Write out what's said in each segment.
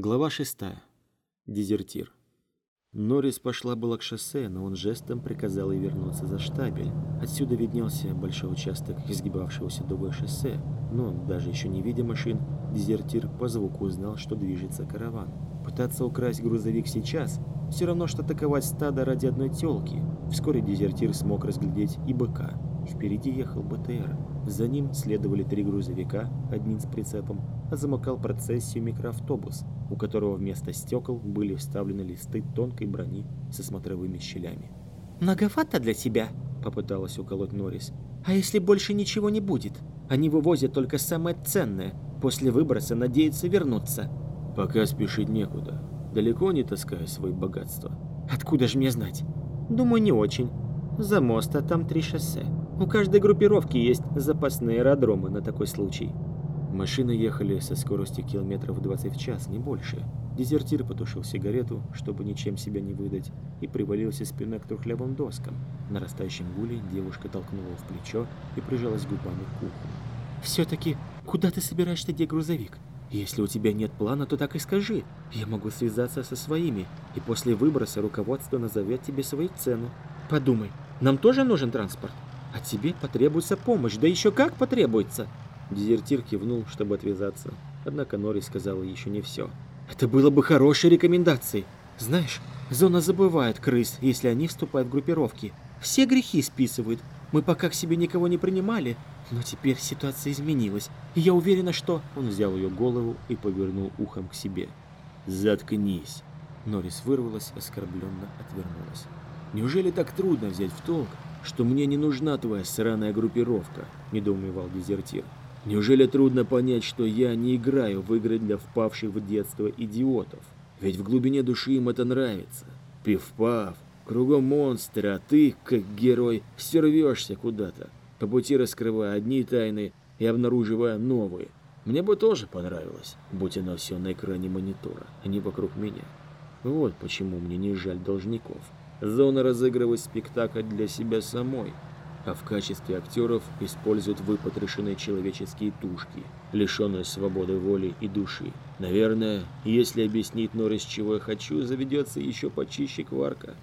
Глава 6. Дезертир. Норрис пошла была к шоссе, но он жестом приказал ей вернуться за штабель. Отсюда виднелся большой участок изгибавшегося дугой шоссе, но, даже еще не видя машин, дезертир по звуку узнал, что движется караван. Пытаться украсть грузовик сейчас – все равно, что атаковать стадо ради одной телки. Вскоре дезертир смог разглядеть и быка. Впереди ехал БТР. За ним следовали три грузовика, один с прицепом, а замыкал процессию микроавтобус, у которого вместо стекол были вставлены листы тонкой брони со смотровыми щелями. «Многовато для тебя?» – попыталась уколоть Норрис. «А если больше ничего не будет? Они вывозят только самое ценное. После выброса надеются вернуться». «Пока спешить некуда. Далеко не таскаю свои богатства». «Откуда же мне знать?» «Думаю, не очень. За моста там три шоссе. У каждой группировки есть запасные аэродромы на такой случай». Машины ехали со скоростью километров 20 в час, не больше. Дезертир потушил сигарету, чтобы ничем себя не выдать, и привалился спиной к трухлявым доскам. На нарастающем гуле девушка толкнула в плечо и прижалась губами к уху. «Все-таки куда ты собираешься, где грузовик? Если у тебя нет плана, то так и скажи. Я могу связаться со своими, и после выброса руководство назовет тебе свою цену. Подумай, нам тоже нужен транспорт? А тебе потребуется помощь, да еще как потребуется!» Дезертир кивнул, чтобы отвязаться. Однако Нори сказала еще не все. «Это было бы хорошей рекомендацией. Знаешь, зона забывает крыс, если они вступают в группировки. Все грехи списывают. Мы пока к себе никого не принимали, но теперь ситуация изменилась. И я уверена, что...» Он взял ее голову и повернул ухом к себе. «Заткнись!» Норрис вырвалась, оскорбленно отвернулась. «Неужели так трудно взять в толк, что мне не нужна твоя сраная группировка?» – недоумевал дезертир. Неужели трудно понять, что я не играю в игры для впавших в детство идиотов? Ведь в глубине души им это нравится. Пив-пав, кругом монстры, а ты, как герой, все рвешься куда-то, по пути раскрывая одни тайны и обнаруживая новые. Мне бы тоже понравилось, будь оно все на экране монитора, а не вокруг меня. Вот почему мне не жаль должников. Зона разыгрывает спектакль для себя самой – а в качестве актеров используют выпотрошенные человеческие тушки, лишенные свободы воли и души. Наверное, если объяснить Норрис, чего я хочу, заведется еще почище кварка.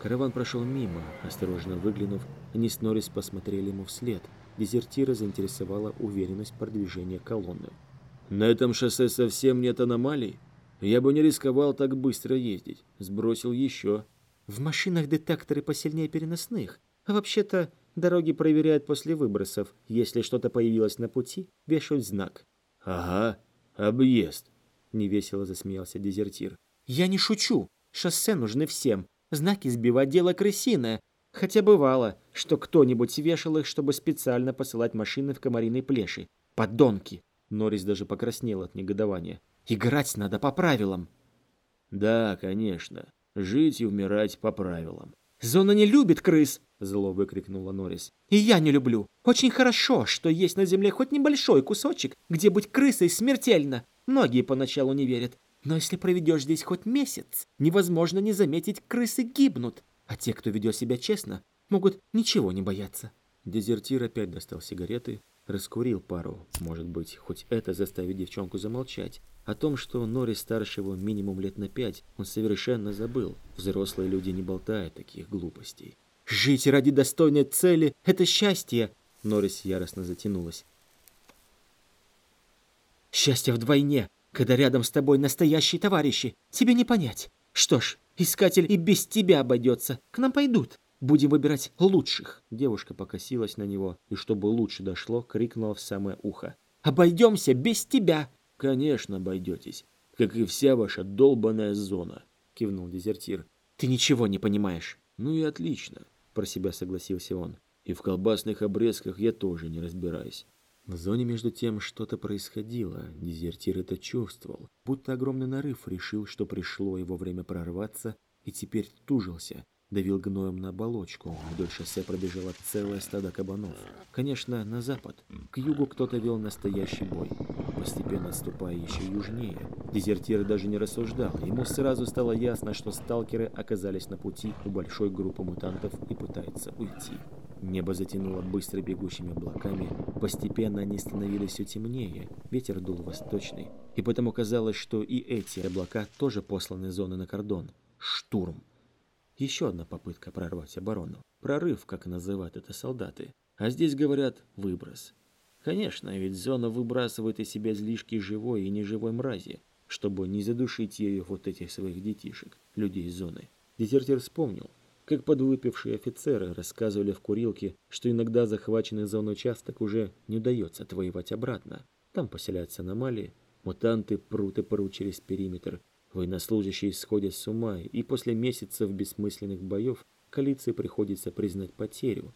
Караван прошел мимо, осторожно выглянув, они с Норрис посмотрели ему вслед. Дезертира заинтересовала уверенность продвижения колонны. «На этом шоссе совсем нет аномалий? Я бы не рисковал так быстро ездить. Сбросил еще». «В машинах детекторы посильнее переносных. А вообще-то Дороги проверяют после выбросов. Если что-то появилось на пути, вешают знак. «Ага, объезд», — невесело засмеялся дезертир. «Я не шучу. Шоссе нужны всем. Знаки сбивать дело крысиное. Хотя бывало, что кто-нибудь вешал их, чтобы специально посылать машины в комариной плеши. Подонки!» Норрис даже покраснел от негодования. «Играть надо по правилам». «Да, конечно. Жить и умирать по правилам. «Зона не любит крыс!» – зло выкрикнула Норрис. «И я не люблю. Очень хорошо, что есть на земле хоть небольшой кусочек, где быть крысой смертельно. Многие поначалу не верят. Но если проведешь здесь хоть месяц, невозможно не заметить, крысы гибнут. А те, кто ведет себя честно, могут ничего не бояться». Дезертир опять достал сигареты, раскурил пару. Может быть, хоть это заставит девчонку замолчать. О том, что Нори старше его минимум лет на пять, он совершенно забыл. Взрослые люди не болтают таких глупостей. «Жить ради достойной цели — это счастье!» Норрис яростно затянулась. «Счастье вдвойне, когда рядом с тобой настоящие товарищи. Тебе не понять. Что ж, искатель и без тебя обойдется. К нам пойдут. Будем выбирать лучших». Девушка покосилась на него и, чтобы лучше дошло, крикнула в самое ухо. «Обойдемся без тебя!» «Конечно обойдетесь, как и вся ваша долбаная зона», — кивнул дезертир. «Ты ничего не понимаешь». «Ну и отлично», — про себя согласился он. «И в колбасных обрезках я тоже не разбираюсь». В зоне между тем что-то происходило, дезертир это чувствовал, будто огромный нарыв решил, что пришло его время прорваться, и теперь тужился, давил гноем на оболочку. Вдоль шоссе пробежало целое стадо кабанов. Конечно, на запад. К югу кто-то вел настоящий бой постепенно отступая еще южнее. Дезертир даже не рассуждал. Ему сразу стало ясно, что сталкеры оказались на пути у большой группы мутантов и пытаются уйти. Небо затянуло быстро бегущими облаками. Постепенно они становились все темнее. Ветер дул восточный. И потому казалось, что и эти облака тоже посланы зоны на кордон. Штурм. Еще одна попытка прорвать оборону. Прорыв, как называют это солдаты. А здесь говорят «выброс». Конечно, ведь зона выбрасывает из себя излишки живой и неживой мрази, чтобы не задушить ею вот этих своих детишек, людей зоны. Дезертир вспомнил, как подвыпившие офицеры рассказывали в курилке, что иногда захваченный зону участок уже не удается отвоевать обратно. Там поселяются аномалии, мутанты прут и прут через периметр, военнослужащие сходят с ума, и после месяцев бессмысленных боев коалиции приходится признать потерю.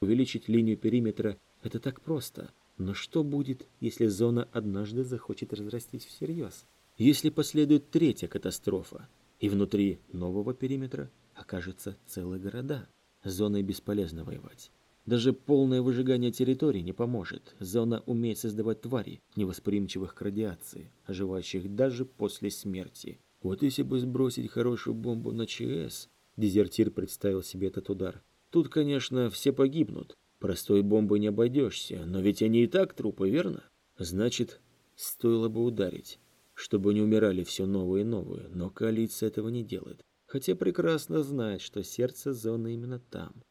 Увеличить линию периметра – это так просто. Но что будет, если зона однажды захочет разрастись всерьез? Если последует третья катастрофа, и внутри нового периметра окажется целые города. Зоной бесполезно воевать. Даже полное выжигание территории не поможет. Зона умеет создавать твари, невосприимчивых к радиации, оживающих даже после смерти. Вот если бы сбросить хорошую бомбу на ЧС, дезертир представил себе этот удар. Тут, конечно, все погибнут. Простой бомбой не обойдешься, но ведь они и так трупы, верно? Значит, стоило бы ударить, чтобы не умирали все новые и новые, но коалиция этого не делает хотя прекрасно знает, что сердце зоны именно там.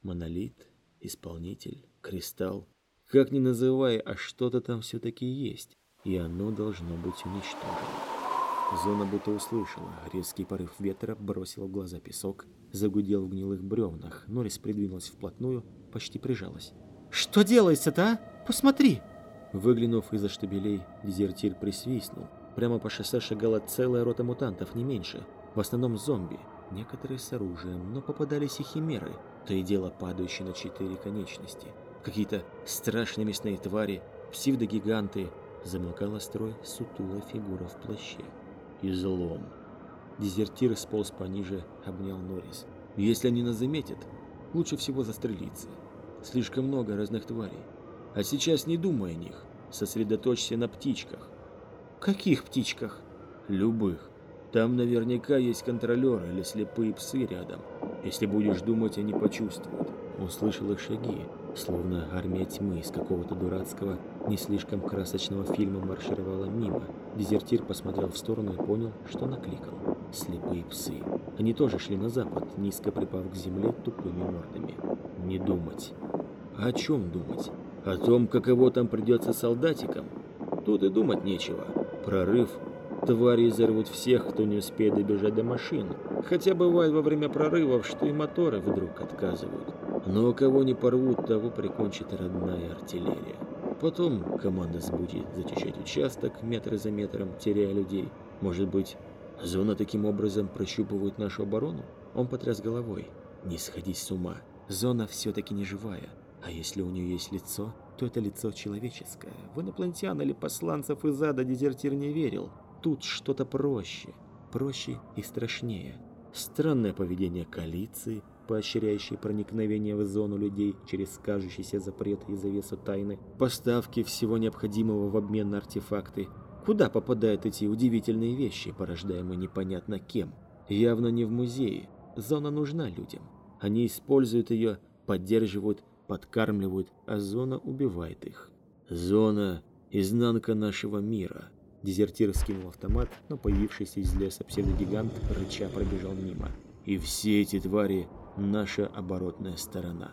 Монолит, исполнитель, кристалл. Как ни называй, а что-то там все-таки есть, и оно должно быть уничтожено. Зона будто услышала. Резкий порыв ветра бросил в глаза песок, загудел в гнилых бревнах. Норрис придвинулась вплотную, почти прижалась. «Что делается-то, а? Посмотри!» Выглянув из-за штабелей, дезертир присвистнул. Прямо по шоссе шагала целая рота мутантов, не меньше. В основном зомби, некоторые с оружием, но попадались и химеры, то и дело падающие на четыре конечности. Какие-то страшные мясные твари, псевдогиганты. Замыкала строй сутулая фигура в плаще. Излом. Дезертир сполз пониже, обнял Норрис. Если они нас заметят, лучше всего застрелиться. Слишком много разных тварей. А сейчас не думай о них. Сосредоточься на птичках. Каких птичках? Любых. Там наверняка есть контролер или слепые псы рядом. Если будешь думать, они почувствуют. Услышал их шаги, словно армия тьмы из какого-то дурацкого, не слишком красочного фильма маршировала мимо. Дезертир посмотрел в сторону и понял, что накликал. Слепые псы. Они тоже шли на запад, низко припав к земле тупыми мордами. Не думать. А о чем думать? О том, каково там придется солдатикам? Тут и думать нечего. Прорыв Твари изорвут всех, кто не успеет добежать до машин. Хотя бывает во время прорывов, что и моторы вдруг отказывают. Но кого не порвут, того прикончит родная артиллерия. Потом команда сбудет зачищать участок метры за метром, теряя людей. Может быть, зона таким образом прощупывает нашу оборону? Он потряс головой. Не сходи с ума. Зона все-таки не живая. А если у нее есть лицо, то это лицо человеческое. В инопланетян или посланцев из ада дезертир не верил. Тут что-то проще, проще и страшнее. Странное поведение коалиции, поощряющей проникновение в зону людей через кажущийся запрет и завесу тайны, поставки всего необходимого в обмен на артефакты. Куда попадают эти удивительные вещи, порождаемые непонятно кем? Явно не в музее. Зона нужна людям. Они используют ее, поддерживают, подкармливают, а зона убивает их. Зона – изнанка нашего мира – Дезертир скинул автомат, но появившийся из леса псевдогигант рыча пробежал мимо. И все эти твари – наша оборотная сторона.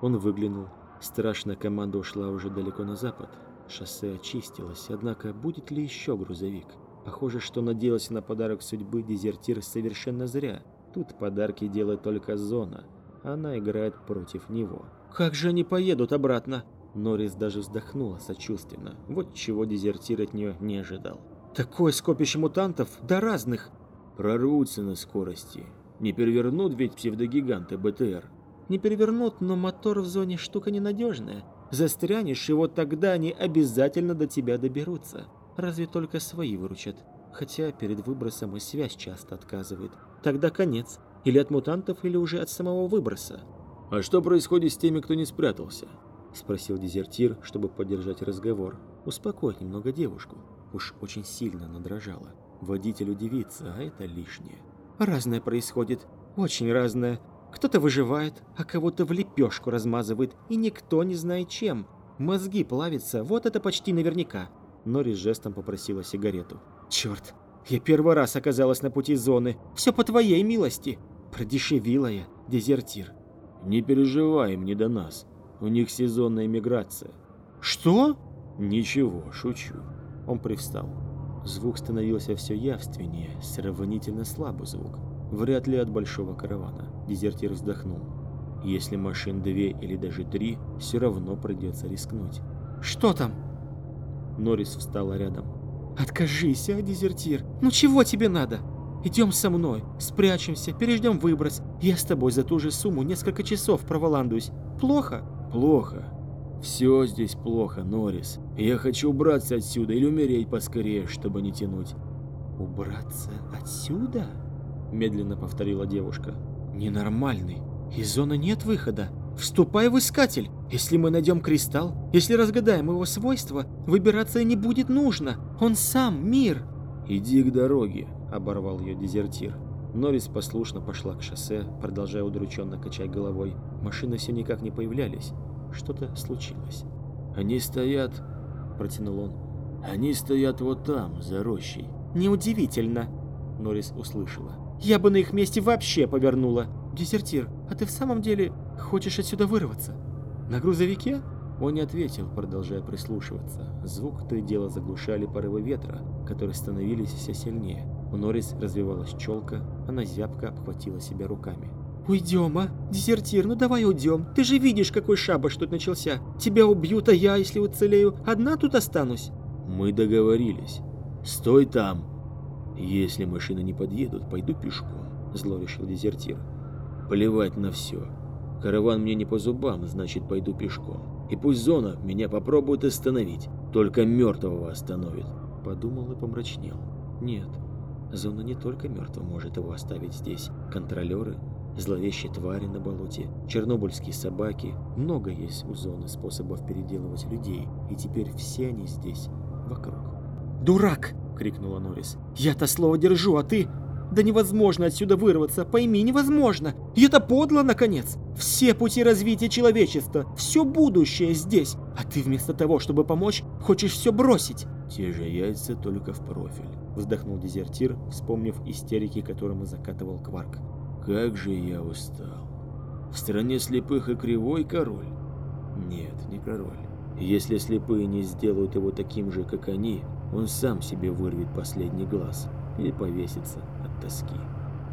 Он выглянул. Страшная команда ушла уже далеко на запад. Шоссе очистилось, однако будет ли еще грузовик? Похоже, что надеялся на подарок судьбы дезертир совершенно зря. Тут подарки делает только зона. Она играет против него. «Как же они поедут обратно?» Норрис даже вздохнула сочувственно. Вот чего дезертир от нее не ожидал. «Такое скопище мутантов, да разных!» «Прорвутся на скорости. Не перевернут ведь псевдогиганты БТР?» «Не перевернут, но мотор в зоне штука ненадежная. Застрянешь, и вот тогда они обязательно до тебя доберутся. Разве только свои выручат. Хотя перед выбросом и связь часто отказывает. Тогда конец. Или от мутантов, или уже от самого выброса». «А что происходит с теми, кто не спрятался?» — спросил дезертир, чтобы поддержать разговор. Успокоить немного девушку. Уж очень сильно надрожала. Водитель удивится, а это лишнее. «Разное происходит. Очень разное. Кто-то выживает, а кого-то в лепешку размазывает, и никто не знает чем. Мозги плавятся, вот это почти наверняка. Норрис жестом попросила сигарету. Черт, я первый раз оказалась на пути зоны. Все по твоей милости. Продешевила я, дезертир. Не переживай, не до нас. У них сезонная миграция. Что? Ничего, шучу. Он привстал. Звук становился все явственнее, сравнительно слабый звук. Вряд ли от большого каравана. Дезертир вздохнул. Если машин две или даже три, все равно придется рискнуть. «Что там?» Норрис встала рядом. «Откажись, а, дезертир! Ну чего тебе надо? Идем со мной, спрячемся, переждем выброс. Я с тобой за ту же сумму несколько часов проволандуюсь. Плохо?» «Плохо. Все здесь плохо, Норрис. Я хочу убраться отсюда или умереть поскорее, чтобы не тянуть». «Убраться отсюда?» Медленно повторила девушка. «Ненормальный. Из зоны нет выхода. Вступай в искатель. Если мы найдем кристалл, если разгадаем его свойства, выбираться не будет нужно. Он сам мир». «Иди к дороге», — оборвал ее дезертир. Норрис послушно пошла к шоссе, продолжая удрученно качать головой. Машины все никак не появлялись. Что-то случилось. «Они стоят...» — протянул он. «Они стоят вот там, за рощей». «Неудивительно», — Норрис услышала. «Я бы на их месте вообще повернула. Дезертир, а ты в самом деле хочешь отсюда вырваться? На грузовике?» Он не ответил, продолжая прислушиваться. Звук то и дело заглушали порывы ветра, которые становились все сильнее. У Норрис развивалась челка, она зябко обхватила себя руками. «Уйдем, а? Дезертир, ну давай уйдем. Ты же видишь, какой шабаш тут начался. Тебя убьют, а я, если уцелею, одна тут останусь». «Мы договорились. Стой там. Если машины не подъедут, пойду пешком», — зло решил дезертир. «Плевать на все. Караван мне не по зубам, значит, пойду пешком. И пусть зона меня попробует остановить, только мертвого остановит». Подумал и помрачнел. «Нет, зона не только мертвого может его оставить здесь. Контролеры, зловещие твари на болоте, чернобыльские собаки. Много есть у зоны способов переделывать людей, и теперь все они здесь, вокруг. «Дурак!» — крикнула Норрис. «Я-то слово держу, а ты...» «Да невозможно отсюда вырваться, пойми, невозможно! И это подло, наконец! Все пути развития человечества, все будущее здесь, а ты вместо того, чтобы помочь, хочешь все бросить!» «Те же яйца, только в профиль», — вздохнул дезертир, вспомнив истерики, которым закатывал Кварк. Как же я устал. В стране слепых и кривой король? Нет, не король. Если слепые не сделают его таким же, как они, он сам себе вырвет последний глаз или повесится от тоски.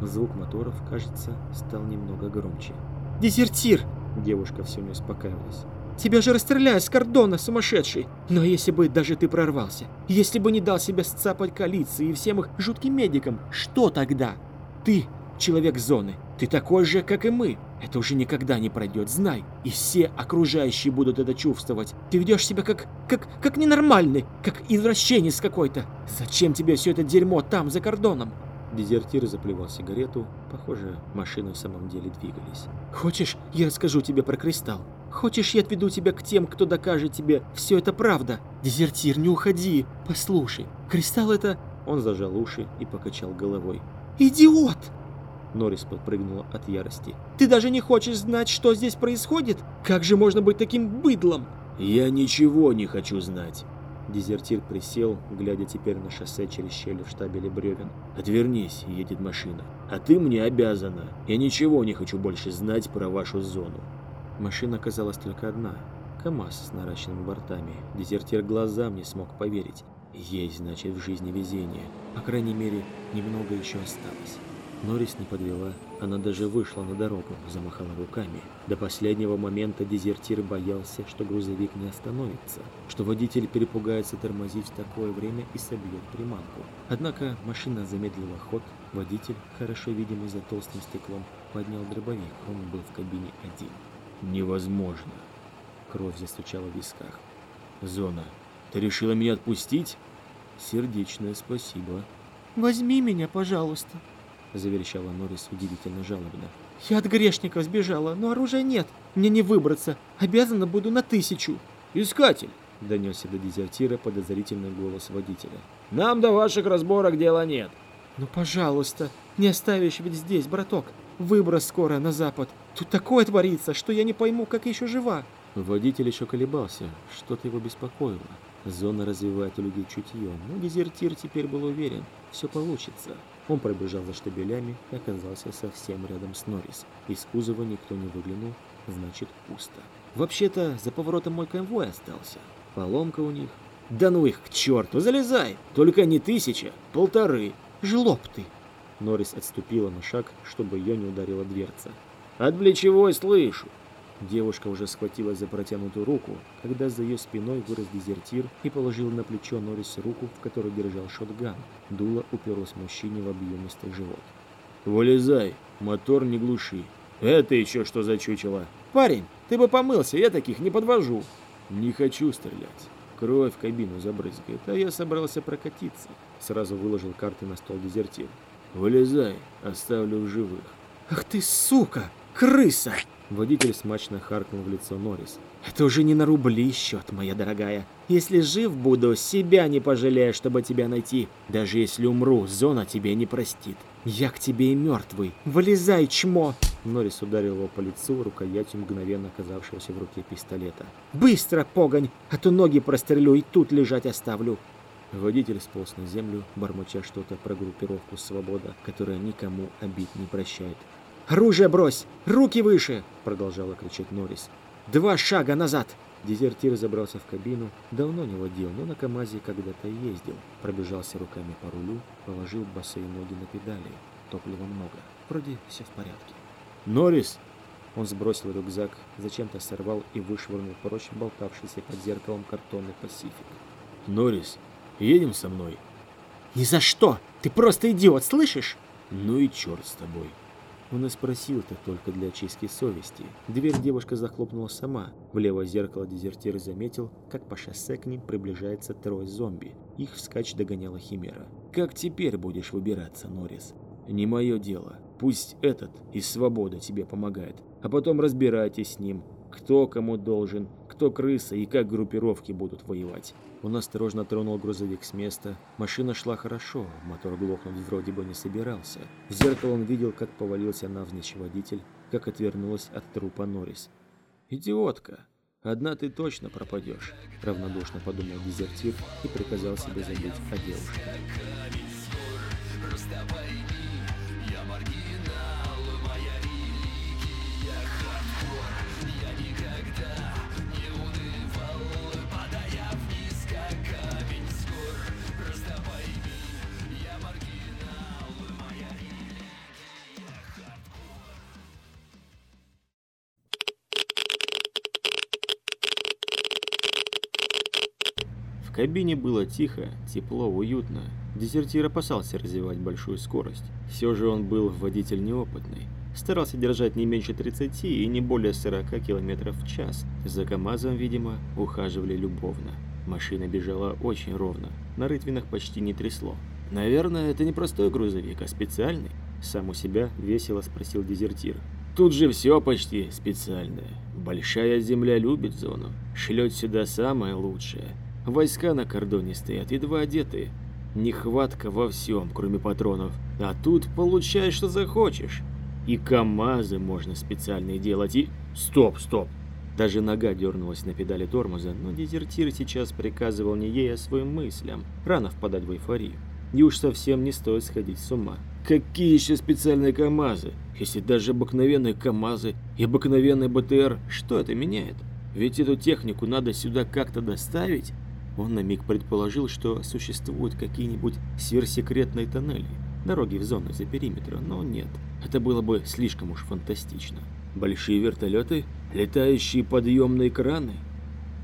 Звук моторов, кажется, стал немного громче. «Дезертир!» Девушка все не успокаивалась. «Тебя же расстреляют с кордона, сумасшедший! Но если бы даже ты прорвался, если бы не дал себя сцапать коалиции и всем их жутким медикам, что тогда? Ты человек зоны. Ты такой же, как и мы. Это уже никогда не пройдет, знай. И все окружающие будут это чувствовать. Ты ведешь себя как... как... как ненормальный, как извращенец какой-то. Зачем тебе все это дерьмо там, за кордоном? Дезертир заплевал сигарету. Похоже, машины в самом деле двигались. Хочешь, я расскажу тебе про кристалл? Хочешь, я отведу тебя к тем, кто докажет тебе, все это правда? Дезертир, не уходи. Послушай, кристалл это... Он зажал уши и покачал головой. «Идиот!» Норрис подпрыгнула от ярости. «Ты даже не хочешь знать, что здесь происходит? Как же можно быть таким быдлом?» «Я ничего не хочу знать!» Дезертир присел, глядя теперь на шоссе через щели в штабеле бревен. «Отвернись, едет машина. А ты мне обязана. Я ничего не хочу больше знать про вашу зону». Машина оказалась только одна. КамАЗ с наращенными бортами. Дезертир глазам не смог поверить. Есть, значит, в жизни везение. По крайней мере, немного еще осталось. Норрис не подвела, она даже вышла на дорогу, замахала руками. До последнего момента дезертир боялся, что грузовик не остановится, что водитель перепугается тормозить в такое время и собьет приманку. Однако машина замедлила ход, водитель, хорошо видимый за толстым стеклом, поднял дробовик, он был в кабине один. «Невозможно!» Кровь застучала в висках. «Зона, ты решила меня отпустить?» «Сердечное спасибо». «Возьми меня, пожалуйста», — заверещала Норрис удивительно жалобно. «Я от грешников сбежала, но оружия нет. Мне не выбраться. Обязана буду на тысячу». «Искатель!» — донесся до дезертира подозрительный голос водителя. «Нам до ваших разборок дела нет». «Ну, пожалуйста, не оставишь ведь здесь, браток. Выброс скоро на запад. Тут такое творится, что я не пойму, как еще жива. Водитель еще колебался, что-то его беспокоило. Зона развивает у людей чутье, но дезертир теперь был уверен, все получится. Он пробежал за штабелями и оказался совсем рядом с Норрис. Из кузова никто не выглянул, значит пусто. Вообще-то за поворотом мой конвой остался. Поломка у них. Да ну их к черту, залезай! Только не тысяча, полторы. Жлоб ты. Норрис отступила на шаг, чтобы ее не ударила дверца. От плечевой слышу. Девушка уже схватилась за протянутую руку, когда за ее спиной вырос дезертир и положил на плечо Норрис руку, в которой держал шотган. Дуло уперлось мужчине в объемистый живот. «Вылезай, мотор не глуши. Это еще что за чучело?» «Парень, ты бы помылся, я таких не подвожу». «Не хочу стрелять. Кровь в кабину забрызгает, а я собрался прокатиться». Сразу выложил карты на стол дезертир. «Вылезай, оставлю в живых». «Ах ты сука! Крыса!» Водитель смачно харкнул в лицо Норрис. «Это уже не на рубли счет, моя дорогая. Если жив буду, себя не пожалею, чтобы тебя найти. Даже если умру, зона тебе не простит. Я к тебе и мертвый. Вылезай, чмо!» Норрис ударил его по лицу рукоятью мгновенно оказавшегося в руке пистолета. «Быстро, погонь, а то ноги прострелю и тут лежать оставлю!» Водитель сполз на землю, бормоча что-то про группировку «Свобода», которая никому обид не прощает. «Оружие брось! Руки выше!» — продолжала кричать Норрис. «Два шага назад!» Дезертир забрался в кабину, давно не водил, но на КамАЗе когда-то ездил. Пробежался руками по рулю, положил босые ноги на педали. Топлива много. Вроде все в порядке. «Норрис!» Он сбросил рюкзак, зачем-то сорвал и вышвырнул прочь болтавшийся под зеркалом картонный Пасифик. «Норрис, едем со мной?» «Ни за что! Ты просто идиот, слышишь?» «Ну и черт с тобой!» Он и спросил это только для очистки совести. Дверь девушка захлопнула сама. В левое зеркало дезертир заметил, как по шоссе к ним приближается трое зомби. Их вскачь догоняла Химера. «Как теперь будешь выбираться, Норрис?» «Не мое дело. Пусть этот из свободы тебе помогает. А потом разбирайтесь с ним. Кто кому должен, кто крыса и как группировки будут воевать. Он осторожно тронул грузовик с места. Машина шла хорошо, мотор глохнуть вроде бы не собирался. В зеркало он видел, как повалился навзничь водитель, как отвернулась от трупа Норрис. «Идиотка! Одна ты точно пропадешь», — равнодушно подумал дезертир и приказал себе забыть о девушке. Кабине было тихо, тепло, уютно. Дезертир опасался развивать большую скорость. Все же он был водитель неопытный. Старался держать не меньше 30 и не более 40 км в час. За КамАЗом, видимо, ухаживали любовно. Машина бежала очень ровно, на рытвинах почти не трясло. «Наверное, это не простой грузовик, а специальный?» Сам у себя весело спросил дезертир. «Тут же все почти специальное. Большая земля любит зону, шлет сюда самое лучшее. Войска на кордоне стоят, едва одетые. Нехватка во всем, кроме патронов. А тут получай, что захочешь. И КамАЗы можно специальные делать, и... Стоп, стоп! Даже нога дернулась на педали тормоза, но дезертир сейчас приказывал не ей, а своим мыслям. Рано впадать в эйфорию. И уж совсем не стоит сходить с ума. Какие еще специальные КамАЗы? Если даже обыкновенные КамАЗы и обыкновенный БТР, что это меняет? Ведь эту технику надо сюда как-то доставить. Он на миг предположил, что существуют какие-нибудь сверхсекретные тоннели, дороги в зону за периметром, но нет. Это было бы слишком уж фантастично. Большие вертолеты? Летающие подъемные краны?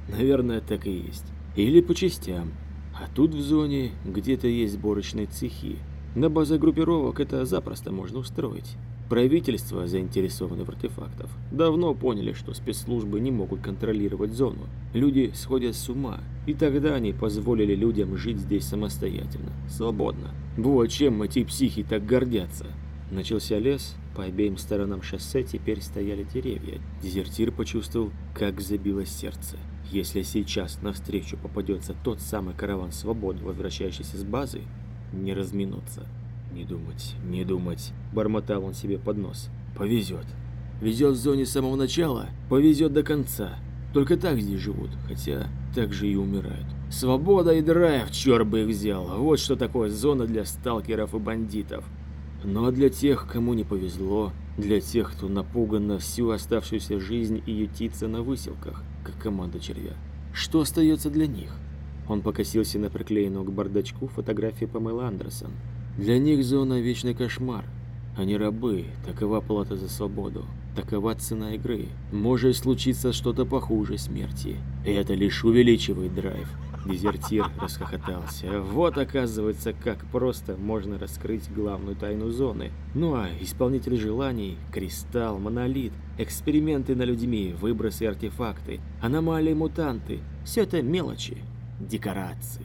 Наверное, так и есть. Или по частям. А тут в зоне где-то есть сборочные цехи. На базе группировок это запросто можно устроить. Правительство заинтересовано в артефактах. Давно поняли, что спецслужбы не могут контролировать зону. Люди сходят с ума, и тогда они позволили людям жить здесь самостоятельно, свободно. Вот чем эти психи так гордятся. Начался лес, по обеим сторонам шоссе теперь стояли деревья. Дезертир почувствовал, как забилось сердце. Если сейчас навстречу попадется тот самый караван свободы, возвращающийся с базы, не разминуться. «Не думать, не думать», – бормотал он себе под нос. повезет. Везет в зоне с самого начала, повезет до конца. Только так здесь живут, хотя так же и умирают. Свобода и драйв, черт бы их взял. Вот что такое зона для сталкеров и бандитов. Ну а для тех, кому не повезло, для тех, кто напуган на всю оставшуюся жизнь и ютится на выселках, как команда червя, что остается для них? Он покосился на приклеенную к бардачку фотографию Памелы Андерсон. Для них зона – вечный кошмар. Они рабы, такова плата за свободу, такова цена игры. Может случиться что-то похуже смерти, это лишь увеличивает драйв. Дезертир расхохотался. Вот оказывается, как просто можно раскрыть главную тайну зоны. Ну а исполнитель желаний, кристалл, монолит, эксперименты на людьми, выбросы артефакты, аномалии мутанты – все это мелочи, декорации.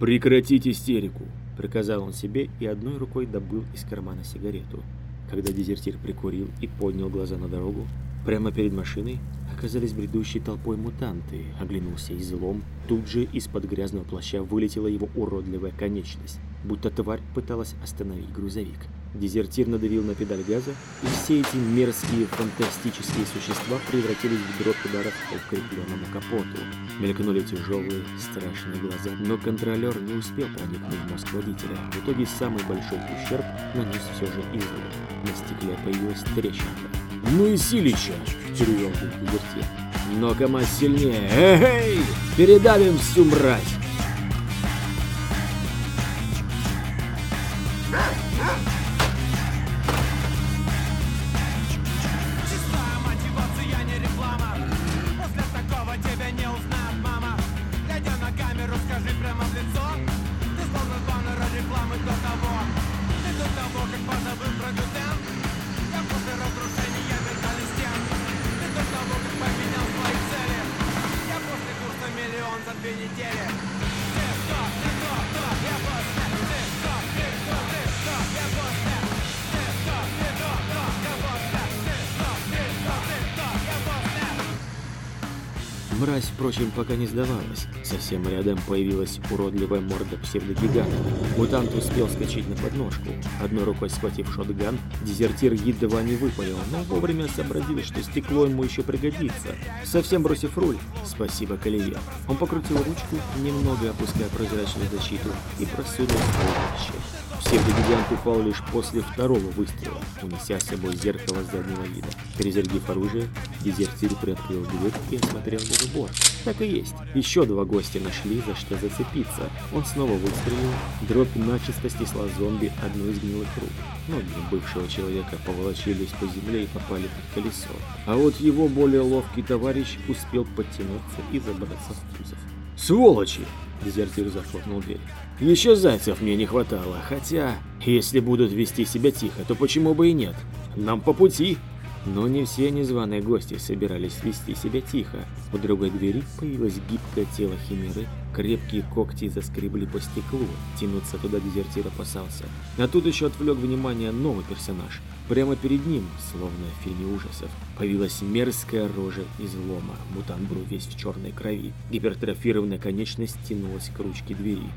«Прекратить истерику!» – приказал он себе и одной рукой добыл из кармана сигарету. Когда дезертир прикурил и поднял глаза на дорогу, прямо перед машиной оказались бредущей толпой мутанты. Оглянулся излом. Тут же из-под грязного плаща вылетела его уродливая конечность, будто тварь пыталась остановить грузовик. Дезертир надавил на педаль газа, и все эти мерзкие фантастические существа превратились в дробь ударов по укрепленному капоту. Мелькнули тяжелые, страшные глаза, но контролер не успел проникнуть в мозг водителя. В итоге самый большой ущерб нанес все же излом. На стекле появилась трещинка. «Ну и силища!» – перевел дезертир. «Но КамАЗ сильнее! Эй! Передавим всю мразь!» Впрочем, пока не сдавалась. Совсем рядом появилась уродливая морда псевдогиганта. Мутант успел скачать на подножку. Одной рукой схватив шотган, дезертир едва не выпалил, но вовремя сообразил, что стекло ему еще пригодится. Совсем бросив руль, спасибо колее, он покрутил ручку, немного опуская прозрачную защиту, и просунул в щель. Псевдогигант упал лишь после второго выстрела, унеся с собой зеркало заднего вида. Перезарядив оружие, дезертир приоткрыл дверь и осмотрел забор. Так и есть. Еще два гостя нашли, за что зацепиться. Он снова выстрелил. Дробь начисто стесла зомби одну из гнилых рук. Ноги бывшего человека поволочились по земле и попали под колесо. А вот его более ловкий товарищ успел подтянуться и забраться в кузов. «Сволочи!» – дезертир захлопнул дверь. «Еще зайцев мне не хватало, хотя, если будут вести себя тихо, то почему бы и нет? Нам по пути!» Но не все незваные гости собирались вести себя тихо. У другой двери появилось гибкое тело химеры, крепкие когти заскребли по стеклу, тянуться туда дезертир опасался. А тут еще отвлек внимание новый персонаж. Прямо перед ним, словно в фильме ужасов, появилась мерзкая рожа излома. Мутант был весь в черной крови. Гипертрофированная конечность тянулась к ручке двери.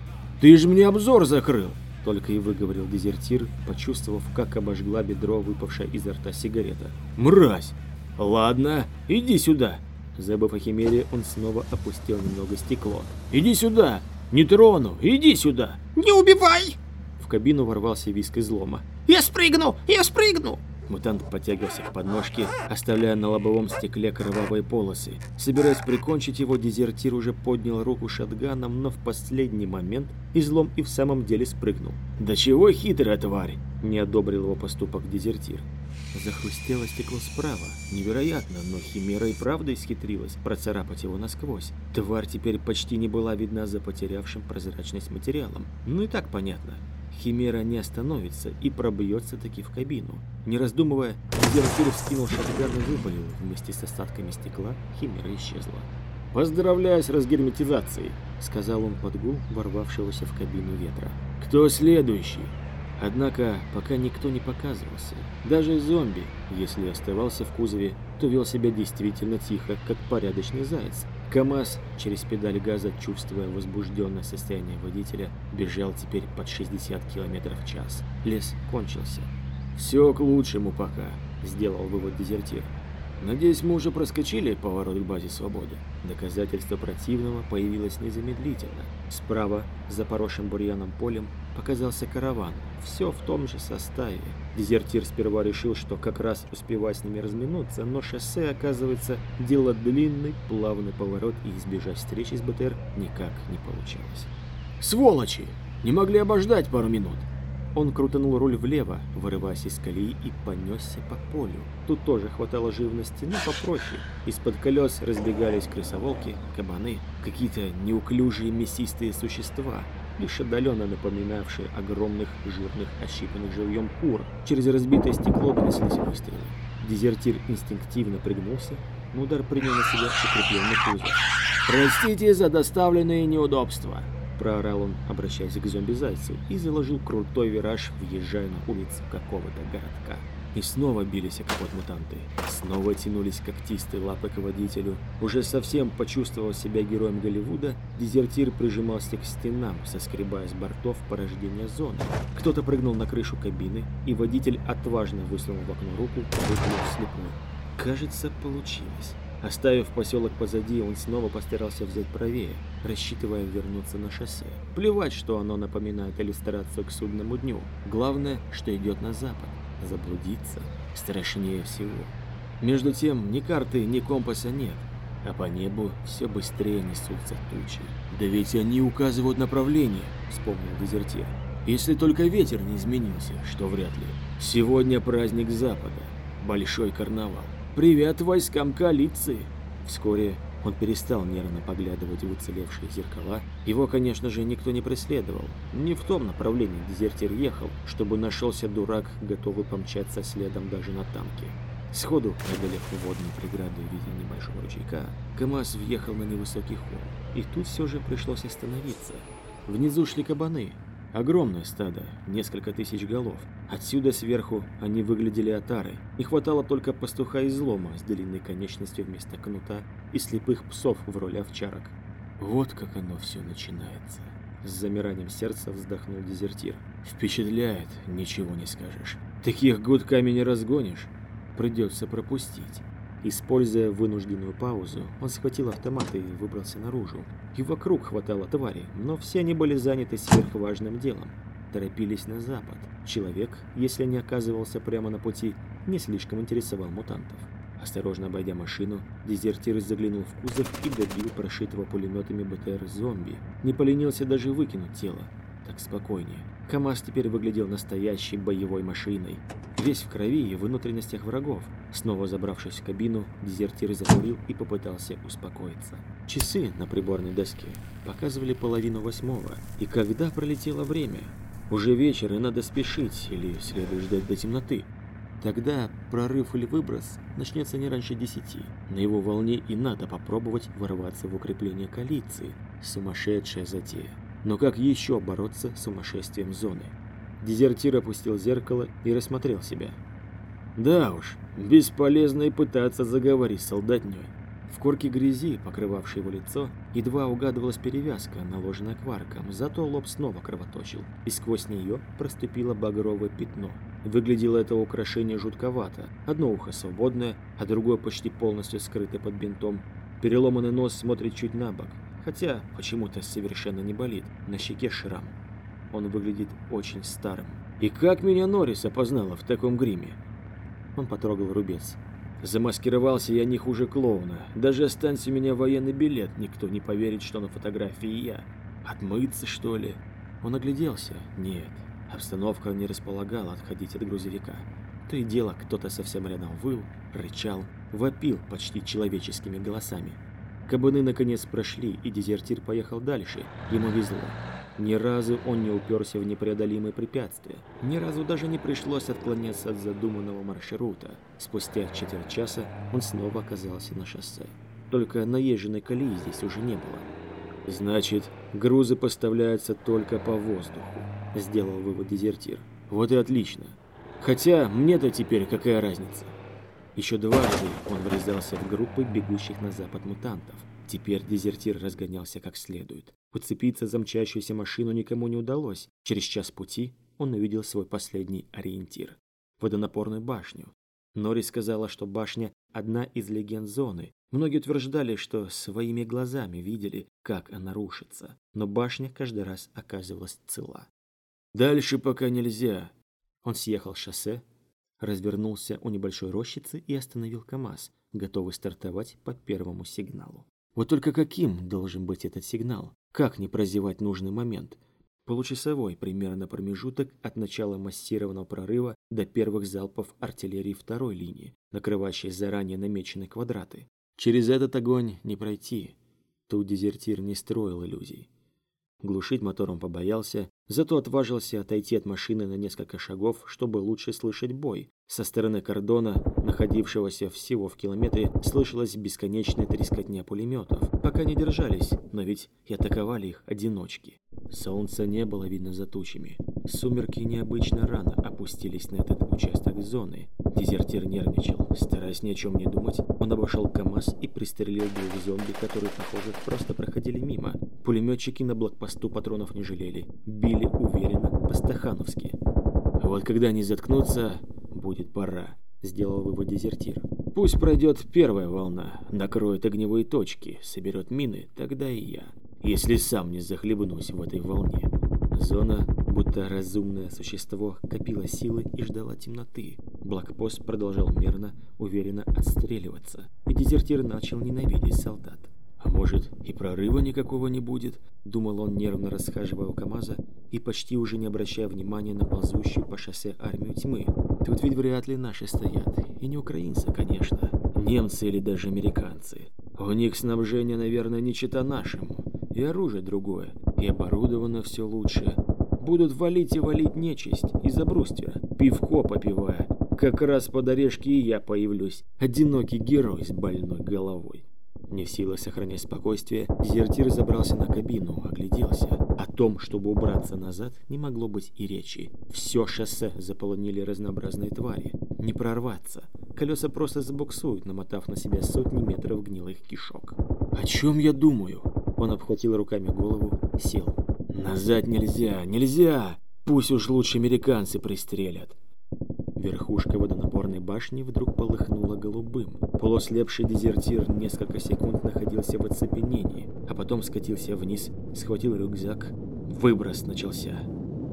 «Ты же мне обзор закрыл!» Только и выговорил дезертир, почувствовав, как обожгла бедро выпавшая изо рта сигарета. «Мразь! Ладно, иди сюда!» Забыв о химере, он снова опустил немного стекло. «Иди сюда! Не трону! Иди сюда!» Не убивай! В кабину ворвался виск излома. Я спрыгну! Я спрыгну! Мутант подтягивался к подножке, оставляя на лобовом стекле кровавые полосы. Собираясь прикончить его, дезертир уже поднял руку шатганом, но в последний момент излом и в самом деле спрыгнул. «Да чего хитрая тварь!» – не одобрил его поступок дезертир. Захрустело стекло справа. Невероятно, но Химера и правда исхитрилась процарапать его насквозь. Тварь теперь почти не была видна за потерявшим прозрачность материалом. Ну и так понятно. Химера не остановится и пробьется таки в кабину. Не раздумывая, Дезертир вскинул шатган и выпалил. Вместе с остатками стекла Химера исчезла. «Поздравляю с разгерметизацией», — сказал он под гул ворвавшегося в кабину ветра. «Кто следующий?» Однако, пока никто не показывался. Даже зомби, если оставался в кузове, то вел себя действительно тихо, как порядочный заяц. КамАЗ, через педаль газа, чувствуя возбужденное состояние водителя, бежал теперь под 60 км в час. Лес кончился. «Все к лучшему пока», — сделал вывод дезертир. Надеюсь, мы уже проскочили поворот к базе свободы. Доказательство противного появилось незамедлительно. Справа, за поросшим бурьяном полем, показался караван. Все в том же составе. Дезертир сперва решил, что как раз успевать с ними разминуться, но шоссе, оказывается, дело длинный, плавный поворот, и избежать встречи с БТР никак не получалось. «Сволочи! Не могли обождать пару минут!» Он крутанул руль влево, вырываясь из колеи и понесся по полю. Тут тоже хватало живности, но попроще. Из-под колес разбегались крысоволки, кабаны, какие-то неуклюжие мясистые существа, лишь отдаленно напоминавшие огромных жирных ощипанных живьем кур. Через разбитое стекло донеслись выстрелы. Дезертир инстинктивно пригнулся, но удар принял на себя укрепленный кузов. «Простите за доставленные неудобства», Проорал он, обращаясь к зомби-зайцу, и заложил крутой вираж, въезжая на улицу какого-то городка. И снова бились о капот мутанты. Снова тянулись когтистые лапы к водителю. Уже совсем почувствовав себя героем Голливуда, дезертир прижимался к стенам, соскребая с бортов порождения зоны. Кто-то прыгнул на крышу кабины, и водитель отважно высунул в окно руку, выглянув вслепую. Кажется, получилось. Оставив поселок позади, он снова постарался взять правее, рассчитывая вернуться на шоссе. Плевать, что оно напоминает иллюстрацию к судному дню. Главное, что идет на запад. Заблудиться страшнее всего. Между тем, ни карты, ни компаса нет, а по небу все быстрее несутся тучи. «Да ведь они указывают направление», — вспомнил дезертир. «Если только ветер не изменился, что вряд ли. Сегодня праздник Запада, большой карнавал. «Привет войскам коалиции!» Вскоре он перестал нервно поглядывать в уцелевшие зеркала. Его, конечно же, никто не преследовал. Не в том направлении дезертир ехал, чтобы нашелся дурак, готовый помчаться следом даже на танке. Сходу, преодолев водную преграду в виде небольшого ручейка, КамАЗ въехал на невысокий холм. И тут все же пришлось остановиться. Внизу шли кабаны, Огромное стадо, несколько тысяч голов. Отсюда сверху они выглядели отарой. Не хватало только пастуха излома с длинной конечностью вместо кнута и слепых псов в роли овчарок. Вот как оно все начинается. С замиранием сердца вздохнул дезертир. Впечатляет, ничего не скажешь. Таких гудками не разгонишь. Придется пропустить. Используя вынужденную паузу, он схватил автомат и выбрался наружу. И вокруг хватало тварей, но все они были заняты сверхважным делом. Торопились на запад. Человек, если не оказывался прямо на пути, не слишком интересовал мутантов. Осторожно обойдя машину, дезертир заглянул в кузов и добил прошитого пулеметами БТР зомби. Не поленился даже выкинуть тело. Так спокойнее. КамАЗ теперь выглядел настоящей боевой машиной. Весь в крови и внутренностях врагов. Снова забравшись в кабину, дезертир закурил и попытался успокоиться. Часы на приборной доске показывали половину восьмого. И когда пролетело время? Уже вечер и надо спешить, или следует ждать до темноты. Тогда прорыв или выброс начнется не раньше десяти. На его волне и надо попробовать ворваться в укрепление коалиции. Сумасшедшая затея. Но как еще бороться с сумасшествием зоны? Дезертир опустил зеркало и рассмотрел себя. Да уж, бесполезно и пытаться заговорить с солдатней. В корке грязи, покрывавшей его лицо, едва угадывалась перевязка, наложенная кварком, зато лоб снова кровоточил, и сквозь нее проступило багровое пятно. Выглядело это украшение жутковато. Одно ухо свободное, а другое почти полностью скрыто под бинтом. Переломанный нос смотрит чуть на бок, хотя почему-то совершенно не болит. На щеке шрам. Он выглядит очень старым. И как меня Норрис опознала в таком гриме? Он потрогал рубец. Замаскировался я не хуже клоуна. Даже останься у меня военный билет, никто не поверит, что на фотографии я. Отмыться, что ли? Он огляделся. Нет, обстановка не располагала отходить от грузовика. То и дело, кто-то совсем рядом выл, рычал, вопил почти человеческими голосами. Кабаны наконец прошли, и дезертир поехал дальше. Ему везло. Ни разу он не уперся в непреодолимые препятствия. Ни разу даже не пришлось отклоняться от задуманного маршрута. Спустя четверть часа он снова оказался на шоссе. Только наезженной колеи здесь уже не было. «Значит, грузы поставляются только по воздуху», — сделал вывод дезертир. «Вот и отлично. Хотя мне-то теперь какая разница?» Еще дважды он врезался в группы бегущих на запад мутантов. Теперь дезертир разгонялся как следует. Уцепиться за мчащуюся машину никому не удалось. Через час пути он увидел свой последний ориентир – водонапорную башню. Нори сказала, что башня – одна из легенд зоны. Многие утверждали, что своими глазами видели, как она рушится. Но башня каждый раз оказывалась цела. «Дальше пока нельзя». Он съехал с шоссе, развернулся у небольшой рощицы и остановил КАМАЗ, готовый стартовать по первому сигналу. Вот только каким должен быть этот сигнал? Как не прозевать нужный момент? Получасовой примерно промежуток от начала массированного прорыва до первых залпов артиллерии второй линии, накрывающей заранее намеченные квадраты. Через этот огонь не пройти. Тут дезертир не строил иллюзий. Глушить мотором побоялся, зато отважился отойти от машины на несколько шагов, чтобы лучше слышать бой. Со стороны кордона, находившегося всего в километре, слышалась бесконечная трескотня пулеметов. Пока не держались, но ведь и атаковали их одиночки. Солнца не было видно за тучами. Сумерки необычно рано опустились на этот участок зоны. Дезертир нервничал. Стараясь ни о чем не думать, он обошел КАМАЗ и пристрелил двух зомби, которые, похоже, просто проходили мимо. Пулеметчики на блокпосту патронов не жалели. Били уверенно, по-стахановски. Вот когда они заткнутся, будет пора, сделал вывод дезертир. Пусть пройдет первая волна, накроет огневые точки, соберет мины, тогда и я. Если сам не захлебнусь в этой волне. Зона, будто разумное существо, копила силы и ждала темноты. Блокпост продолжал мерно, уверенно отстреливаться, и дезертир начал ненавидеть солдат. А может, и прорыва никакого не будет, думал он, нервно расхаживая у КамАЗа и почти уже не обращая внимания на ползущую по шоссе армию тьмы. Тут ведь вряд ли наши стоят, и не украинцы, конечно, немцы или даже американцы. У них снабжение, наверное, не чита нашему, и оружие другое, и оборудовано все лучше. Будут валить и валить нечисть из-за бруствера, пивко попивая. Как раз под орешки и я появлюсь, одинокий герой с больной головой. Не в силах сохранять спокойствие, дезертир забрался на кабину, огляделся. О том, чтобы убраться назад, не могло быть и речи. Все шоссе заполонили разнообразные твари. Не прорваться. Колеса просто забуксуют, намотав на себя сотни метров гнилых кишок. «О чем я думаю?» Он обхватил руками голову, сел. «Назад нельзя, нельзя! Пусть уж лучше американцы пристрелят!» Верхушка водонапорной башни вдруг полыхнула голубым. Полуслепший дезертир несколько секунд находился в оцепенении, а потом скатился вниз, схватил рюкзак. Выброс начался.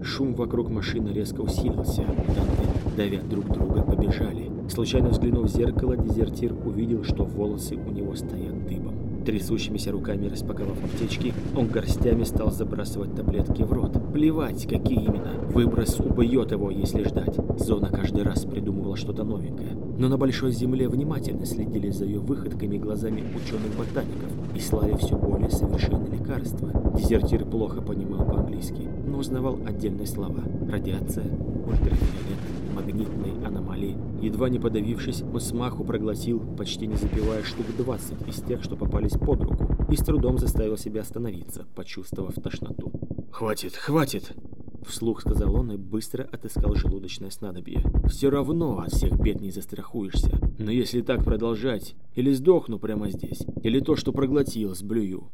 Шум вокруг машины резко усилился. Танки, давя друг друга, побежали. Случайно взглянув в зеркало, дезертир увидел, что волосы у него стоят дыбом. Трясущимися руками распаковав аптечки, он горстями стал забрасывать таблетки в рот. Плевать, какие именно. Выброс убьет его, если ждать. Зона каждый раз придумывала что-то новенькое. Но на Большой Земле внимательно следили за ее выходками глазами ученых-ботаников и слали все более совершенные лекарства. Дезертир плохо понимал по-английски, но узнавал отдельные слова. Радиация, ультрафиолет, магнитные аномалии. Едва не подавившись, он смаху проглотил, почти не запивая штук 20 из тех, что попались под руку, и с трудом заставил себя остановиться, почувствовав тошноту. «Хватит, хватит!» Вслух сказал он и быстро отыскал желудочное снадобье. «Все равно от всех бед не застрахуешься. Но если так продолжать, или сдохну прямо здесь, или то, что проглотил, сблюю».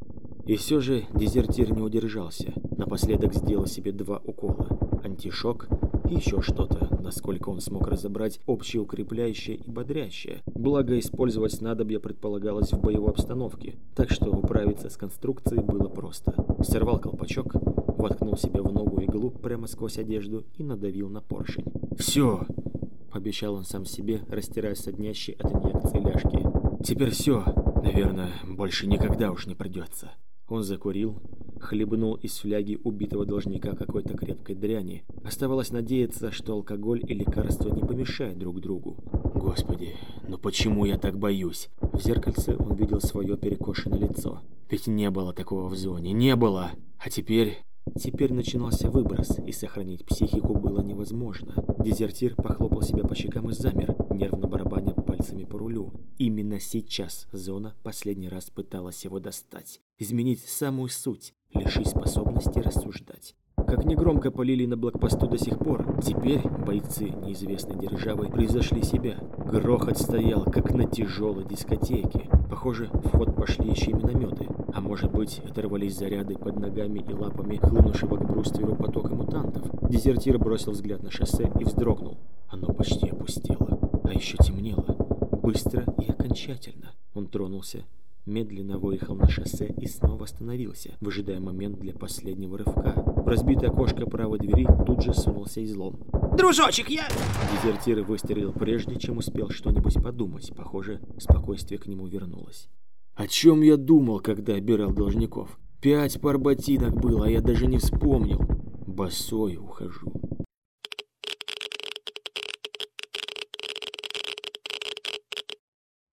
И все же дезертир не удержался. Напоследок сделал себе два укола. Антишок и еще что-то, насколько он смог разобрать, общеукрепляющее и бодрящее. Благо, использовать снадобье предполагалось в боевой обстановке, так что управиться с конструкцией было просто. Сорвал колпачок, воткнул себе в ногу иглу прямо сквозь одежду и надавил на поршень. «Все!» – пообещал он сам себе, растирая соднящие от инъекции ляжки. «Теперь все! Наверное, больше никогда уж не придется!» Он закурил, хлебнул из фляги убитого должника какой-то крепкой дряни. Оставалось надеяться, что алкоголь и лекарства не помешают друг другу. Господи, ну почему я так боюсь? В зеркальце он видел свое перекошенное лицо. Ведь не было такого в зоне, не было. А теперь... Теперь начинался выброс, и сохранить психику было невозможно. Дезертир похлопал себя по щекам и замер, нервно барабаня пальцами по рулю. Именно сейчас зона последний раз пыталась его достать, изменить самую суть, лишить способности рассуждать. Как негромко полили на блокпосту до сих пор, теперь бойцы неизвестной державы превзошли себя. Грохот стоял, как на тяжелой дискотеке. Похоже, в ход пошли еще и минометы. А может быть, оторвались заряды под ногами и лапами хлынувшего к брустверу потока мутантов. Дезертир бросил взгляд на шоссе и вздрогнул. Оно почти опустело. А еще темнело. Быстро и окончательно. Он тронулся, медленно выехал на шоссе и снова остановился, выжидая момент для последнего рывка. В разбитое окошко правой двери тут же сунулся излом. «Дружочек, я...» Дезертир выстрелил прежде, чем успел что-нибудь подумать. Похоже, спокойствие к нему вернулось. О чем я думал, когда обирал должников? Пять пар ботинок было, а я даже не вспомнил. Босой ухожу.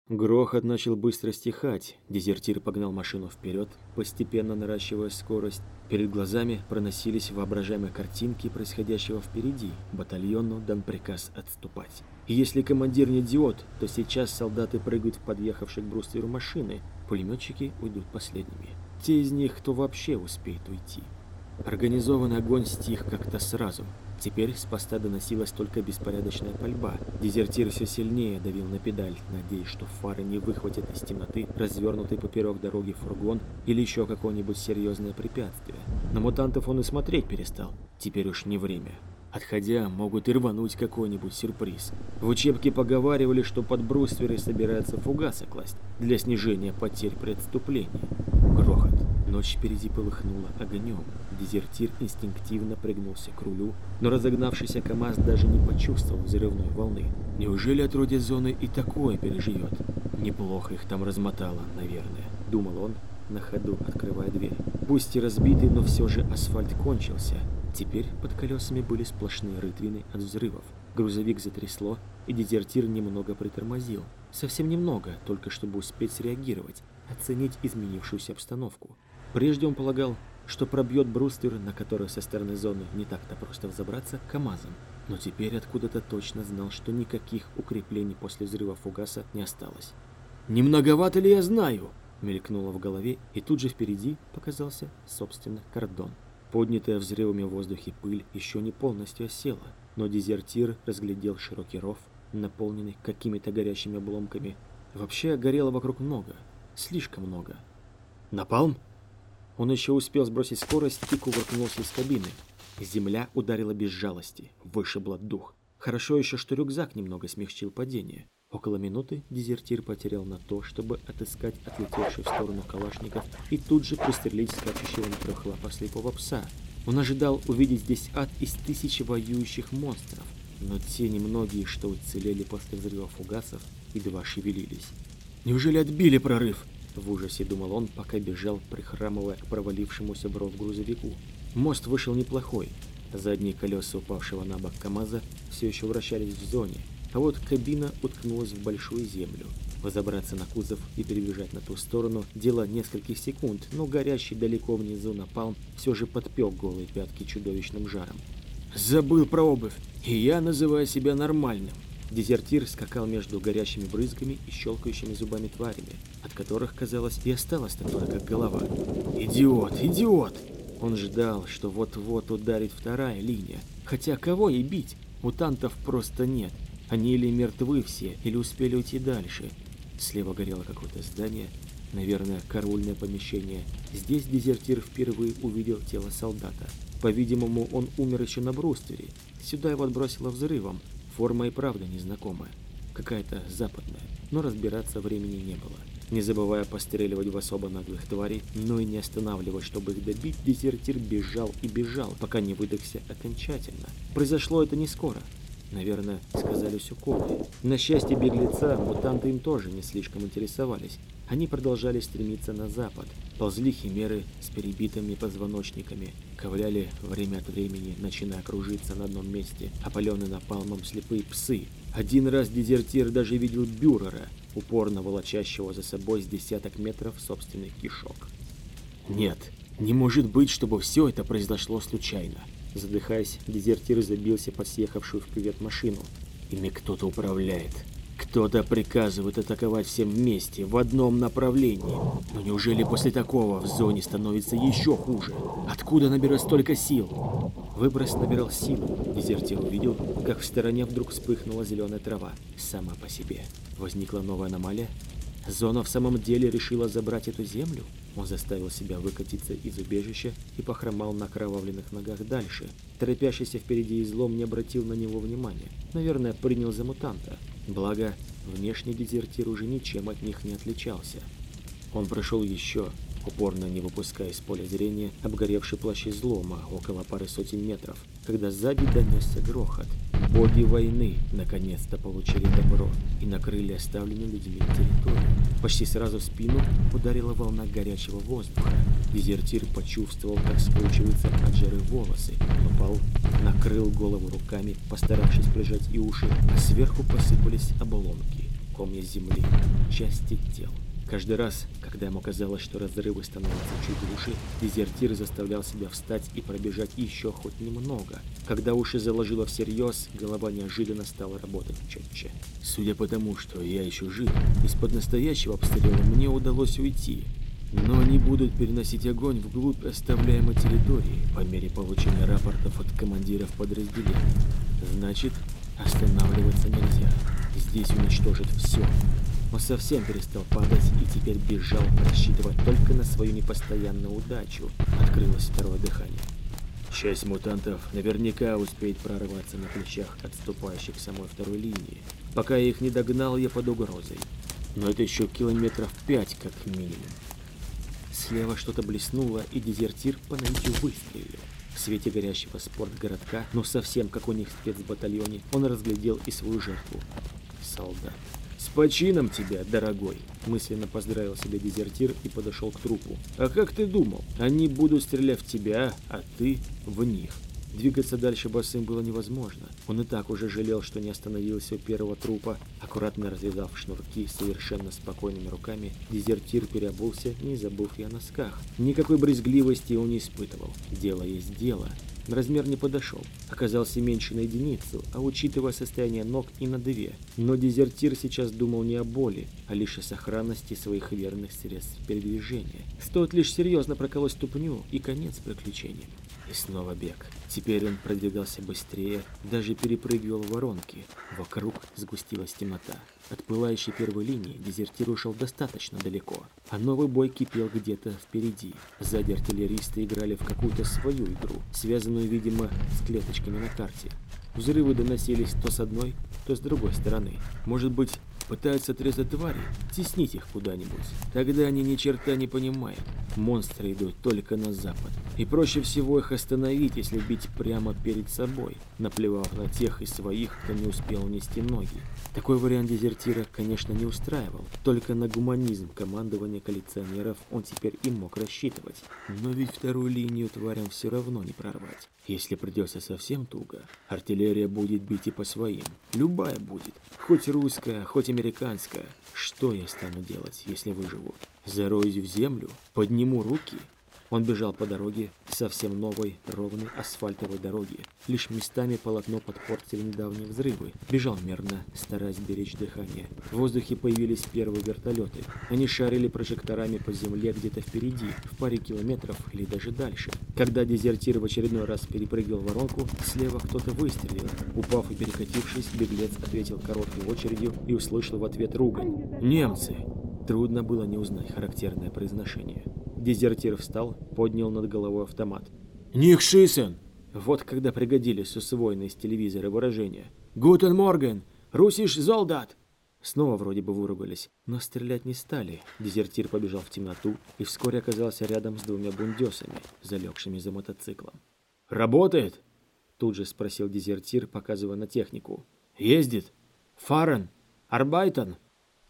Грохот начал быстро стихать. Дезертир погнал машину вперед, постепенно наращивая скорость. Перед глазами проносились воображаемые картинки происходящего впереди. Батальону дан приказ отступать. Если командир не идиот, то сейчас солдаты прыгают в подъехавшие к брустверу машины, пулеметчики уйдут последними. Те из них, кто вообще успеет уйти. Организованный огонь стих как-то сразу. Теперь с поста доносилась только беспорядочная пальба. Дезертир все сильнее давил на педаль, надеясь, что фары не выхватят из темноты развернутый поперек дороги фургон или еще какое-нибудь серьезное препятствие. На мутантов он и смотреть перестал. Теперь уж не время. Отходя, могут и рвануть какой-нибудь сюрприз. В учебке поговаривали, что под брустверы собираются фугасы класть для снижения потерь при отступлении. Грохот. Ночь впереди полыхнула огнем. Дезертир инстинктивно пригнулся к рулю, но разогнавшийся КамАЗ даже не почувствовал взрывной волны. Неужели отродье зоны и такое переживет? Неплохо их там размотало, наверное, думал он, на ходу открывая дверь. Пусть и разбитый, но все же асфальт кончился. Теперь под колесами были сплошные рытвины от взрывов. Грузовик затрясло, и дезертир немного притормозил. Совсем немного, только чтобы успеть среагировать, оценить изменившуюся обстановку. Прежде он полагал, что пробьет бруствер, на который со стороны зоны не так-то просто взобраться, КАМАЗом. Но теперь откуда-то точно знал, что никаких укреплений после взрыва фугаса не осталось. «Не многовато ли я знаю?» мелькнуло в голове, и тут же впереди показался, собственно, кордон. Поднятая взрывами в воздухе пыль еще не полностью осела, но дезертир разглядел широкий ров, наполненный какими-то горящими обломками. Вообще горело вокруг много, слишком много. «Напалм?» Он еще успел сбросить скорость и кувыркнулся из кабины. Земля ударила без жалости, вышибла дух. Хорошо еще, что рюкзак немного смягчил падение. Около минуты дезертир потерял на то, чтобы отыскать отлетевший в сторону калашников и тут же пристрелить скачущего на трех лапах слепого пса. Он ожидал увидеть здесь ад из тысячи воюющих монстров, но те немногие, что уцелели после взрыва фугасов, едва шевелились. Неужели отбили прорыв? В ужасе думал он, пока бежал, прихрамывая к провалившемуся в ров грузовику. Мост вышел неплохой. Задние колеса упавшего на бок КамАЗа все еще вращались в зоне, а вот кабина уткнулась в большую землю. Возобраться на кузов и перебежать на ту сторону – дело нескольких секунд, но горящий далеко внизу напалм все же подпек голые пятки чудовищным жаром. «Забыл про обувь, и я называю себя нормальным», Дезертир скакал между горящими брызгами и щелкающими зубами тварями, от которых, казалось, и осталась-то только голова. «Идиот! Идиот!» Он ждал, что вот-вот ударит вторая линия. Хотя кого ей бить? Мутантов просто нет. Они или мертвы все, или успели уйти дальше. Слева горело какое-то здание, наверное, караульное помещение. Здесь дезертир впервые увидел тело солдата. По-видимому, он умер еще на бруствере. Сюда его отбросило взрывом, Форма и правда незнакомая, какая-то западная, но разбираться времени не было. Не забывая постреливать в особо наглых тварей, но и не останавливать, чтобы их добить, дезертир бежал и бежал, пока не выдохся окончательно. Произошло это не скоро. Наверное, сказались уколы. На счастье беглеца, мутанты им тоже не слишком интересовались. Они продолжали стремиться на запад, ползли химеры с перебитыми позвоночниками, ковыляли время от времени, начиная кружиться на одном месте, опаленные напалмом слепые псы. Один раз дезертир даже видел бюрера, упорно волочащего за собой с десяток метров собственный кишок. Нет, не может быть, чтобы все это произошло случайно. Задыхаясь, дезертир забился под съехавшую в кювет машину. Ими кто-то управляет. Кто-то приказывает атаковать всем вместе, в одном направлении. Но неужели после такого в зоне становится еще хуже? Откуда наберет столько сил? Выброс набирал силу. Дезертир увидел, как в стороне вдруг вспыхнула зеленая трава. Сама по себе. Возникла новая аномалия. Зона в самом деле решила забрать эту землю? Он заставил себя выкатиться из убежища и похромал на кровавленных ногах дальше. Торопящийся впереди излом не обратил на него внимания. Наверное, принял за мутанта. Благо, внешний дезертир уже ничем от них не отличался. Он прошел еще, упорно не выпуская из поля зрения обгоревший плащ излома около пары сотен метров, когда сзади донесся грохот. Боги войны наконец-то получили добро и накрыли оставленную людьми территорию. Почти сразу в спину ударила волна горячего воздуха. Дезертир почувствовал, как скручиваются от жары волосы, упал, накрыл голову руками, постаравшись прижать и уши, а сверху посыпались обломки, комья земли, части тел. Каждый раз, когда ему казалось, что разрывы становятся чуть глуше, дезертир заставлял себя встать и пробежать еще хоть немного. Когда уши заложило всерьез, голова неожиданно стала работать четче. Судя по тому, что я еще жив, из-под настоящего обстрела мне удалось уйти. Но они будут переносить огонь вглубь оставляемой территории по мере получения рапортов от командиров подразделений. Значит, останавливаться нельзя. Здесь уничтожат все. Он совсем перестал падать и теперь бежал, рассчитывая только на свою непостоянную удачу. Открылось второе дыхание. Часть мутантов наверняка успеет прорываться на плечах отступающих к самой второй линии. Пока я их не догнал, я под угрозой. Но это еще километров пять как минимум. Слева что-то блеснуло, и дезертир по наитию выстрелил. В свете горящего спортгородка, но совсем как у них в спецбатальоне, он разглядел и свою жертву. Солдат. «С почином тебя, дорогой!» Мысленно поздравил себя дезертир и подошел к трупу. «А как ты думал? Они будут стрелять в тебя, а ты в них». Двигаться дальше босым было невозможно. Он и так уже жалел, что не остановился у первого трупа. Аккуратно развязав шнурки совершенно спокойными руками, дезертир переобулся, не забыв и о носках. Никакой брезгливости он не испытывал. Дело есть дело. Размер не подошел, оказался меньше на единицу, а учитывая состояние ног и на две. Но дезертир сейчас думал не о боли, а лишь о сохранности своих верных средств передвижения. Стоит лишь серьезно проколоть ступню и конец приключениям. И снова бег. Теперь он продвигался быстрее, даже перепрыгивал воронки. Вокруг сгустилась темнота. От пылающей первой линии дезертир ушел достаточно далеко, а новый бой кипел где-то впереди. Сзади артиллеристы играли в какую-то свою игру, связанную, видимо, с клеточками на карте. Взрывы доносились то с одной, то с другой стороны. Может быть, пытаются отрезать твари, теснить их куда-нибудь. Тогда они ни черта не понимают. Монстры идут только на запад. И проще всего их остановить, если бить прямо перед собой, наплевав на тех из своих, кто не успел унести ноги. Такой вариант дезертира, конечно, не устраивал. Только на гуманизм командования коллекционеров он теперь и мог рассчитывать. Но ведь вторую линию тварям все равно не прорвать. Если придется совсем туго, артиллерия будет бить и по своим. Любая будет. Хоть русская, хоть американская. Что я стану делать, если выживу? Зароюсь в землю? Подниму руки? Он бежал по дороге, совсем новой, ровной асфальтовой дороге. Лишь местами полотно подпортили недавние взрывы. Бежал мерно, стараясь беречь дыхание. В воздухе появились первые вертолеты. Они шарили прожекторами по земле где-то впереди, в паре километров или даже дальше. Когда дезертир в очередной раз перепрыгивал воронку, слева кто-то выстрелил. Упав и перекатившись, беглец ответил короткой очередью и услышал в ответ ругань. «Немцы!» Трудно было не узнать характерное произношение. Дезертир встал, поднял над головой автомат. «Nicht schießen!» Вот когда пригодились усвоенные с телевизора выражения. «Guten Morgen! Russisch Soldat!» Снова вроде бы выругались, но стрелять не стали. Дезертир побежал в темноту и вскоре оказался рядом с двумя бундесами, залегшими за мотоциклом. «Работает?» Тут же спросил дезертир, показывая на технику. «Ездит? Фарен? Арбайтон?»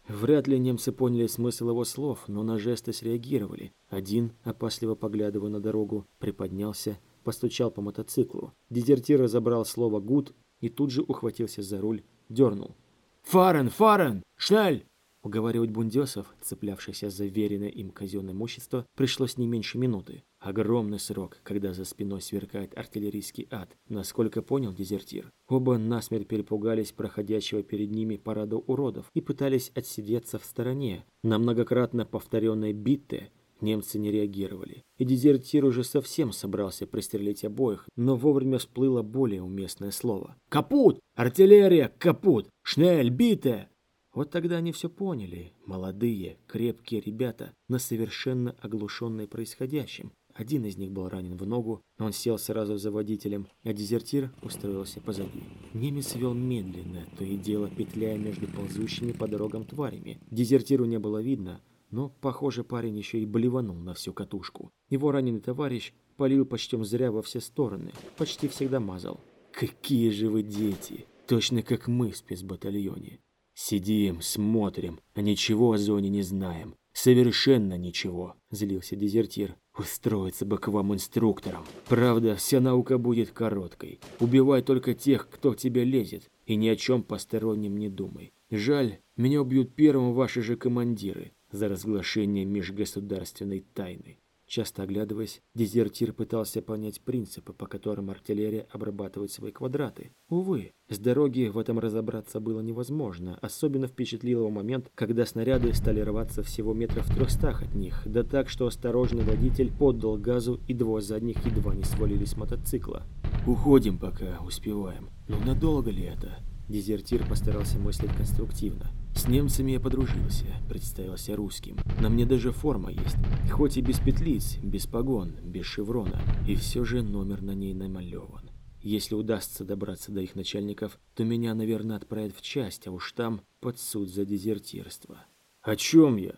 Вряд ли немцы поняли смысл его слов, но на жесты среагировали. Один, опасливо поглядывая на дорогу, приподнялся, постучал по мотоциклу. Дезертир разобрал слово «гуд» и тут же ухватился за руль, дернул. «Фарен! Фарен! Шнель!» Уговаривать бундесов, цеплявшихся за веренное им казенное имущество, пришлось не меньше минуты. Огромный срок, когда за спиной сверкает артиллерийский ад, насколько понял дезертир. Оба насмерть перепугались проходящего перед ними парада уродов и пытались отсидеться в стороне. На многократно повторенной битте немцы не реагировали. И дезертир уже совсем собрался пристрелить обоих, но вовремя всплыло более уместное слово. «Капут! Артиллерия! Капут! Шнель! Бите!» Вот тогда они все поняли. Молодые, крепкие ребята, но совершенно оглушенные происходящим. Один из них был ранен в ногу, он сел сразу за водителем, а дезертир устроился позади. Немец вел медленно, то и дело петляя между ползущими по дорогам тварями. Дезертиру не было видно, но, похоже, парень еще и блеванул на всю катушку. Его раненый товарищ палил почтем зря во все стороны, почти всегда мазал. «Какие же вы дети! Точно как мы в спецбатальоне. Сидим, смотрим, а ничего о зоне не знаем. Совершенно ничего», – злился дезертир. «Устроиться бы к вам инструктором. Правда, вся наука будет короткой. Убивай только тех, кто к тебе лезет, и ни о чем постороннем не думай. Жаль, меня убьют первым ваши же командиры за разглашение межгосударственной тайны. Часто оглядываясь, дезертир пытался понять принципы, по которым артиллерия обрабатывает свои квадраты. Увы, с дороги в этом разобраться было невозможно. Особенно впечатлил его момент, когда снаряды стали рваться всего метров трехстах от них, да так, что осторожный водитель поддал газу и двое задних едва не свалились с мотоцикла. «Уходим пока, успеваем. Но надолго ли это?» Дезертир постарался мыслить конструктивно. С немцами я подружился, представился русским. На мне даже форма есть, хоть и без петлиц, без погон, без шеврона, и все же номер на ней намалеван. Если удастся добраться до их начальников, то меня, наверное, отправят в часть, а уж там под суд за дезертирство. О чем я?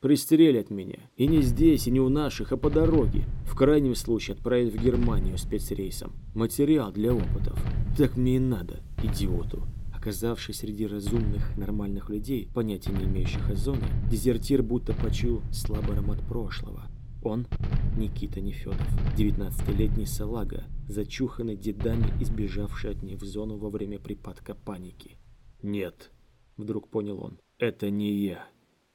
Пристрелят меня. И не здесь, и не у наших, а по дороге. В крайнем случае отправят в Германию спецрейсом. Материал для опытов. Так мне и надо, идиоту. Оказавшись среди разумных, нормальных людей, понятия не имеющих о зоне, дезертир будто почуял слабый аромат прошлого. Он Никита Нефедов, 19-летний салага, зачуханный дедами, избежавший от них в зону во время припадка паники. «Нет», — вдруг понял он, — «это не я.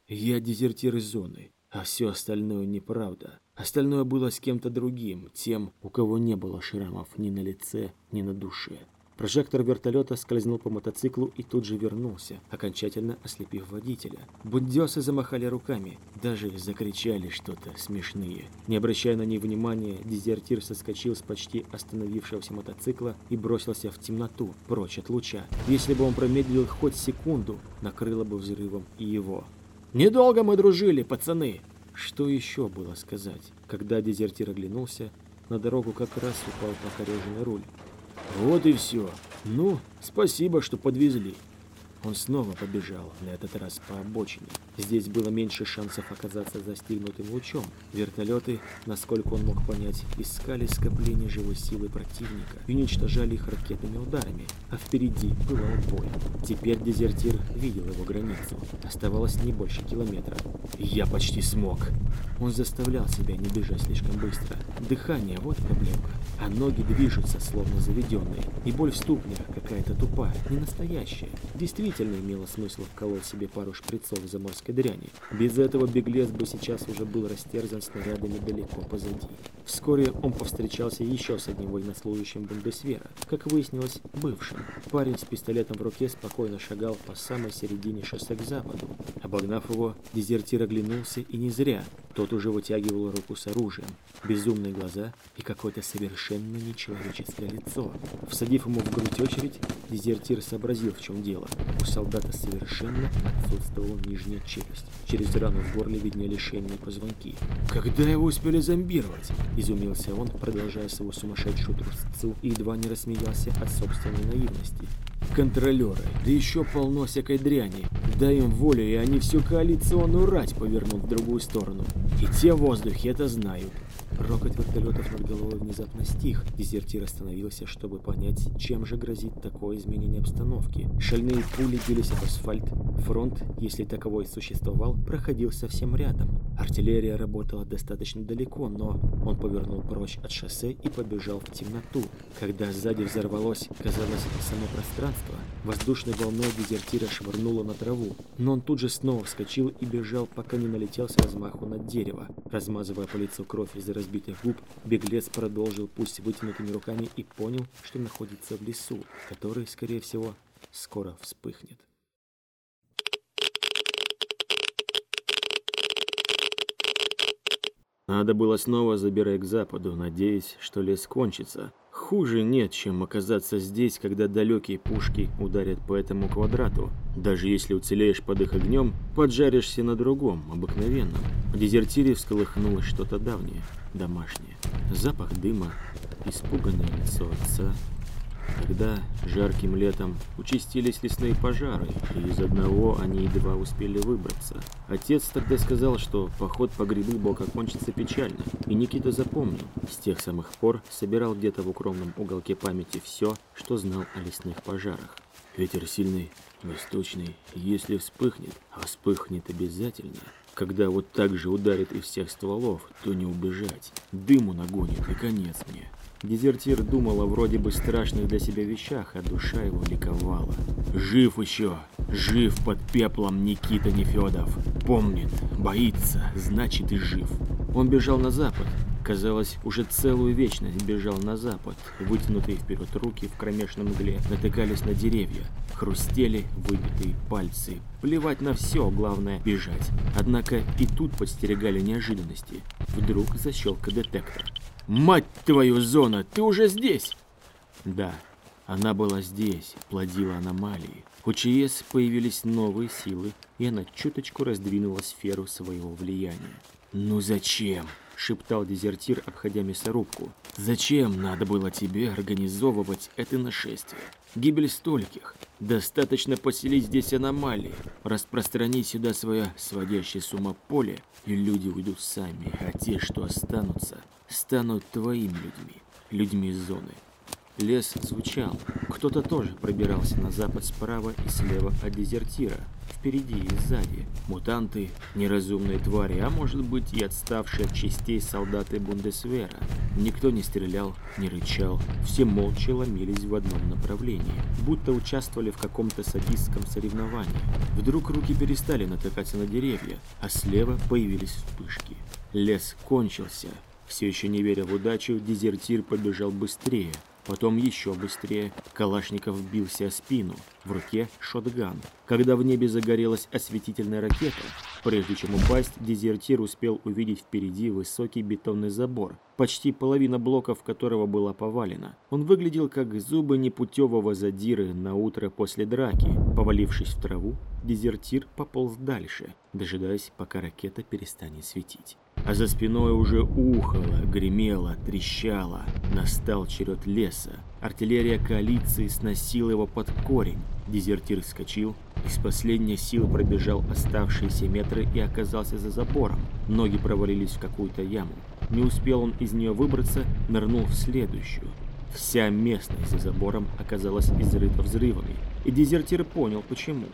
Я дезертир из зоны, а все остальное неправда. Остальное было с кем-то другим, тем, у кого не было шрамов ни на лице, ни на душе. Прожектор вертолета скользнул по мотоциклу и тут же вернулся, окончательно ослепив водителя. Буддесы замахали руками, даже закричали что-то смешные. Не обращая на них внимания, дезертир соскочил с почти остановившегося мотоцикла и бросился в темноту, прочь от луча. Если бы он промедлил хоть секунду, накрыло бы взрывом и его. «Недолго мы дружили, пацаны!» Что еще было сказать? Когда дезертир оглянулся, на дорогу как раз упал покореженный руль. Вот и все. Ну, спасибо, что подвезли. Он снова побежал, на этот раз по обочине. Здесь было меньше шансов оказаться застигнутым лучом. Вертолеты, насколько он мог понять, искали скопление живой силы противника и уничтожали их ракетными ударами, а впереди бывал бой. Теперь дезертир видел его границу. Оставалось не больше километра. Я почти смог. Он заставлял себя не бежать слишком быстро. Дыхание – вот проблема. А ноги движутся, словно заведенные. И боль в ступнях какая-то тупая, не настоящая. Действительно имело смысл вколоть себе пару шприцов заморской дряни. Без этого беглец бы сейчас уже был растерзан снарядами далеко позади. Вскоре он повстречался еще с одним военнослужащим Бундесвера, как выяснилось, бывшим. Парень с пистолетом в руке спокойно шагал по самой середине шоссе к западу. Обогнав его, дезертир оглянулся и не зря. Тот уже вытягивал руку с оружием, безумные глаза и какое-то совершенно нечеловеческое лицо. Всадив ему в грудь очередь, дезертир сообразил, в чем дело. У солдата совершенно отсутствовала нижняя челюсть. Через рану в горле виднели шейные позвонки. «Когда его успели зомбировать?» – изумился он, продолжая свою сумасшедшую трусцу и едва не рассмеялся от собственной наивности. Контролеры, да еще полно всякой дряни. Дай им волю, и они всю коалиционную рать повернут в другую сторону. И те в воздухе это знают. Рокот вертолетов над головой внезапно стих. Дезертир остановился, чтобы понять, чем же грозит такое изменение обстановки. Шальные пули бились об асфальт. Фронт, если таковой существовал, проходил совсем рядом. Артиллерия работала достаточно далеко, но он повернул прочь от шоссе и побежал в темноту. Когда сзади взорвалось, казалось, само пространство, воздушной волной дезертира швырнуло на траву. Но он тут же снова вскочил и бежал, пока не налетел с размаху на дерево. Размазывая по лицу кровь из разбитых губ, беглец продолжил пусть вытянутыми руками и понял, что находится в лесу, который, скорее всего, скоро вспыхнет. Надо было снова забирать к западу, надеясь, что лес кончится. Хуже нет, чем оказаться здесь, когда далекие пушки ударят по этому квадрату. Даже если уцелеешь под их огнем, поджаришься на другом, обыкновенном. В дезертире всколыхнулось что-то давнее, домашнее. Запах дыма, испуганное лицо отца. Когда жарким летом участились лесные пожары, и из одного они едва успели выбраться. Отец тогда сказал, что поход по грибы мог окончиться печально, и Никита запомнил. С тех самых пор собирал где-то в укромном уголке памяти все, что знал о лесных пожарах. Ветер сильный, восточный, если вспыхнет, а вспыхнет обязательно, когда вот так же ударит из всех стволов, то не убежать. Дыму нагонит, и конец мне. Дезертир думал о вроде бы страшных для себя вещах, а душа его ликовала. Жив еще, жив под пеплом Никита Нефедов. Помнит, боится, значит и жив. Он бежал на запад. Казалось, уже целую вечность бежал на запад. Вытянутые вперед руки в кромешном мгле натыкались на деревья. Хрустели выбитые пальцы. Плевать на все, главное бежать. Однако и тут подстерегали неожиданности. Вдруг защелка детектор. «Мать твою, Зона, ты уже здесь!» Да, она была здесь, плодила аномалии. У ЧС появились новые силы, и она чуточку раздвинула сферу своего влияния. «Ну зачем?» – шептал дезертир, обходя мясорубку. «Зачем надо было тебе организовывать это нашествие? Гибель стольких. Достаточно поселить здесь аномалии, распространить сюда свое сводящее с ума поле, и люди уйдут сами, а те, что останутся, станут твоими людьми, людьми зоны. Лес звучал. Кто-то тоже пробирался на запад справа и слева от дезертира. Впереди и сзади. Мутанты, неразумные твари, а может быть и отставшие от частей солдаты Бундесвера. Никто не стрелял, не рычал. Все молча ломились в одном направлении. Будто участвовали в каком-то садистском соревновании. Вдруг руки перестали натыкаться на деревья, а слева появились вспышки. Лес кончился. Все еще не веря в удачу, дезертир побежал быстрее. Потом еще быстрее. Калашников бился о спину. В руке шотган. Когда в небе загорелась осветительная ракета, прежде чем упасть, дезертир успел увидеть впереди высокий бетонный забор, почти половина блоков которого была повалена. Он выглядел как зубы непутевого задиры на утро после драки. Повалившись в траву, дезертир пополз дальше, дожидаясь, пока ракета перестанет светить а за спиной уже ухало, гремело, трещало. Настал черед леса. Артиллерия коалиции сносила его под корень. Дезертир вскочил, из последней силы пробежал оставшиеся метры и оказался за забором. Ноги провалились в какую-то яму. Не успел он из нее выбраться, нырнул в следующую. Вся местность за забором оказалась изрыта взрывами, и дезертир понял почему.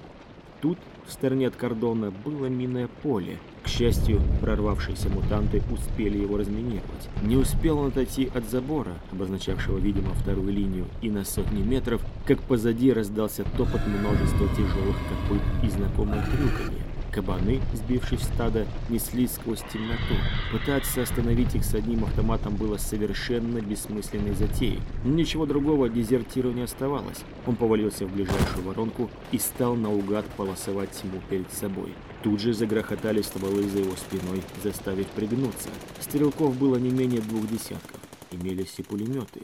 Тут, в стороне от кордона, было минное поле. К счастью, прорвавшиеся мутанты успели его разминировать. Не успел он отойти от забора, обозначавшего, видимо, вторую линию, и на сотни метров, как позади раздался топот множества тяжелых копыт и знакомое хрюканье. Кабаны, сбившись в стадо, неслись сквозь темноту. Пытаться остановить их с одним автоматом было совершенно бессмысленной затеей. Ничего другого дезертиру не оставалось. Он повалился в ближайшую воронку и стал наугад полосовать тьму перед собой. Тут же загрохотали стволы за его спиной, заставив пригнуться. Стрелков было не менее двух десятков. Имелись и пулеметы.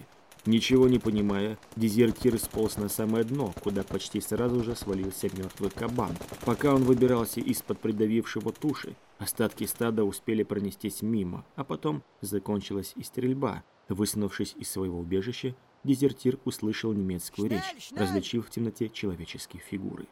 Ничего не понимая, дезертир сполз на самое дно, куда почти сразу же свалился мертвый кабан. Пока он выбирался из-под придавившего туши, остатки стада успели пронестись мимо, а потом закончилась и стрельба. Высунувшись из своего убежища, дезертир услышал немецкую речь, различив в темноте человеческие фигуры.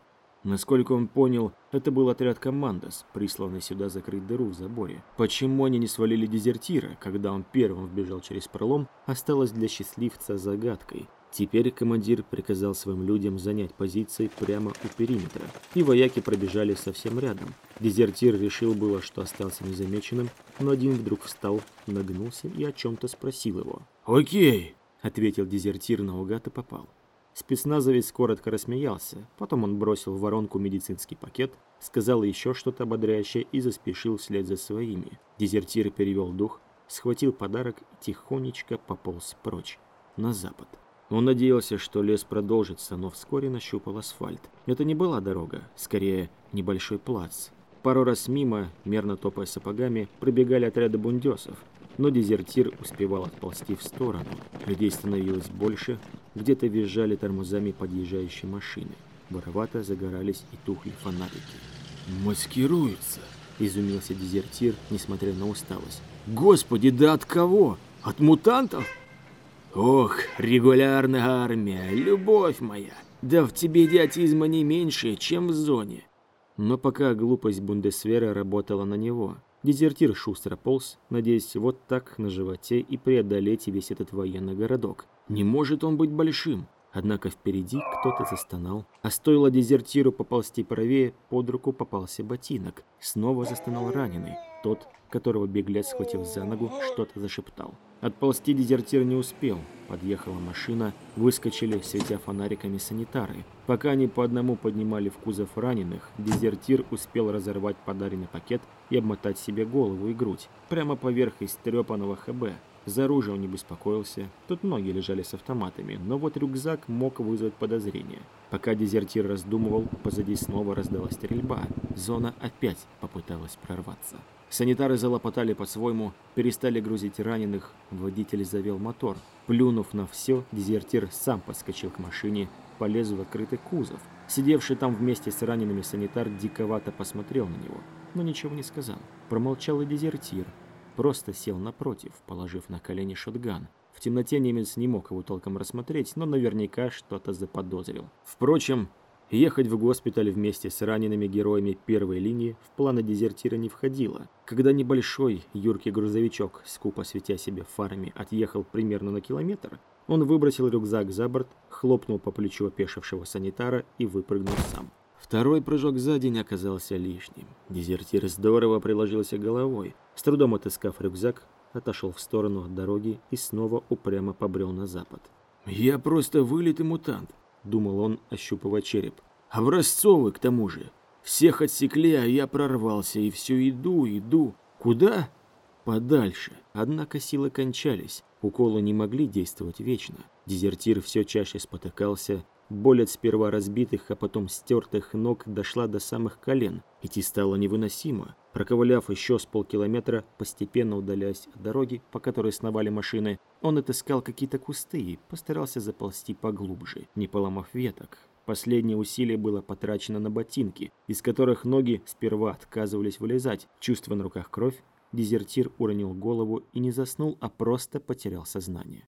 Насколько он понял, это был отряд «Командос», присланный сюда закрыть дыру в заборе. Почему они не свалили дезертира, когда он первым вбежал через пролом, осталось для счастливца загадкой. Теперь командир приказал своим людям занять позиции прямо у периметра, и вояки пробежали совсем рядом. Дезертир решил было, что остался незамеченным, но один вдруг встал, нагнулся и о чем-то спросил его. «Окей», — ответил дезертир наугад и попал. Спецназовец коротко рассмеялся, потом он бросил в воронку медицинский пакет, сказал еще что-то ободряющее и заспешил вслед за своими. Дезертир перевел дух, схватил подарок и тихонечко пополз прочь, на запад. Он надеялся, что лес продолжится, но вскоре нащупал асфальт. Это не была дорога, скорее небольшой плац. Пару раз мимо, мерно топая сапогами, пробегали отряды бундесов, но дезертир успевал отползти в сторону. Людей становилось больше, где-то визжали тормозами подъезжающие машины. Воровато загорались и тухли фонарики. «Маскируются!» Изумился дезертир, несмотря на усталость. «Господи, да от кого? От мутантов?» «Ох, регулярная армия, любовь моя! Да в тебе идиотизма не меньше, чем в зоне!» Но пока глупость Бундесвера работала на него, дезертир шустро полз, надеясь вот так на животе и преодолеть весь этот военный городок. Не может он быть большим. Однако впереди кто-то застонал, а стоило дезертиру поползти правее, под руку попался ботинок. Снова застонал раненый. Тот, которого беглец, схватив за ногу, что-то зашептал. Отползти дезертир не успел. Подъехала машина, выскочили, светя фонариками санитары. Пока они по одному поднимали в кузов раненых, дезертир успел разорвать подаренный пакет и обмотать себе голову и грудь, прямо поверх истрепанного ХБ. За оружие он не беспокоился, тут ноги лежали с автоматами, но вот рюкзак мог вызвать подозрение. Пока дезертир раздумывал, позади снова раздалась стрельба. Зона опять попыталась прорваться. Санитары залопотали по-своему, перестали грузить раненых, водитель завел мотор. Плюнув на все, дезертир сам подскочил к машине, полез в открытый кузов. Сидевший там вместе с ранеными санитар диковато посмотрел на него, но ничего не сказал. Промолчал и дезертир, просто сел напротив, положив на колени шотган. В темноте немец не мог его толком рассмотреть, но наверняка что-то заподозрил. Впрочем, ехать в госпиталь вместе с ранеными героями первой линии в планы дезертира не входило. Когда небольшой юркий грузовичок, скупо светя себе фарами, отъехал примерно на километр, он выбросил рюкзак за борт, хлопнул по плечу опешившего санитара и выпрыгнул сам. Второй прыжок за день оказался лишним. Дезертир здорово приложился головой. С трудом отыскав рюкзак, отошел в сторону от дороги и снова упрямо побрел на запад. «Я просто вылитый мутант», — думал он, ощупывая череп. «Образцовый, к тому же. Всех отсекли, а я прорвался, и все иду, иду. Куда? Подальше». Однако силы кончались. Уколы не могли действовать вечно. Дезертир все чаще спотыкался, Боль от сперва разбитых, а потом стертых ног дошла до самых колен. Идти стало невыносимо. Проковыляв еще с полкилометра, постепенно удаляясь от дороги, по которой сновали машины, он отыскал какие-то кусты и постарался заползти поглубже, не поломав веток. Последнее усилие было потрачено на ботинки, из которых ноги сперва отказывались вылезать. Чувствуя на руках кровь, дезертир уронил голову и не заснул, а просто потерял сознание.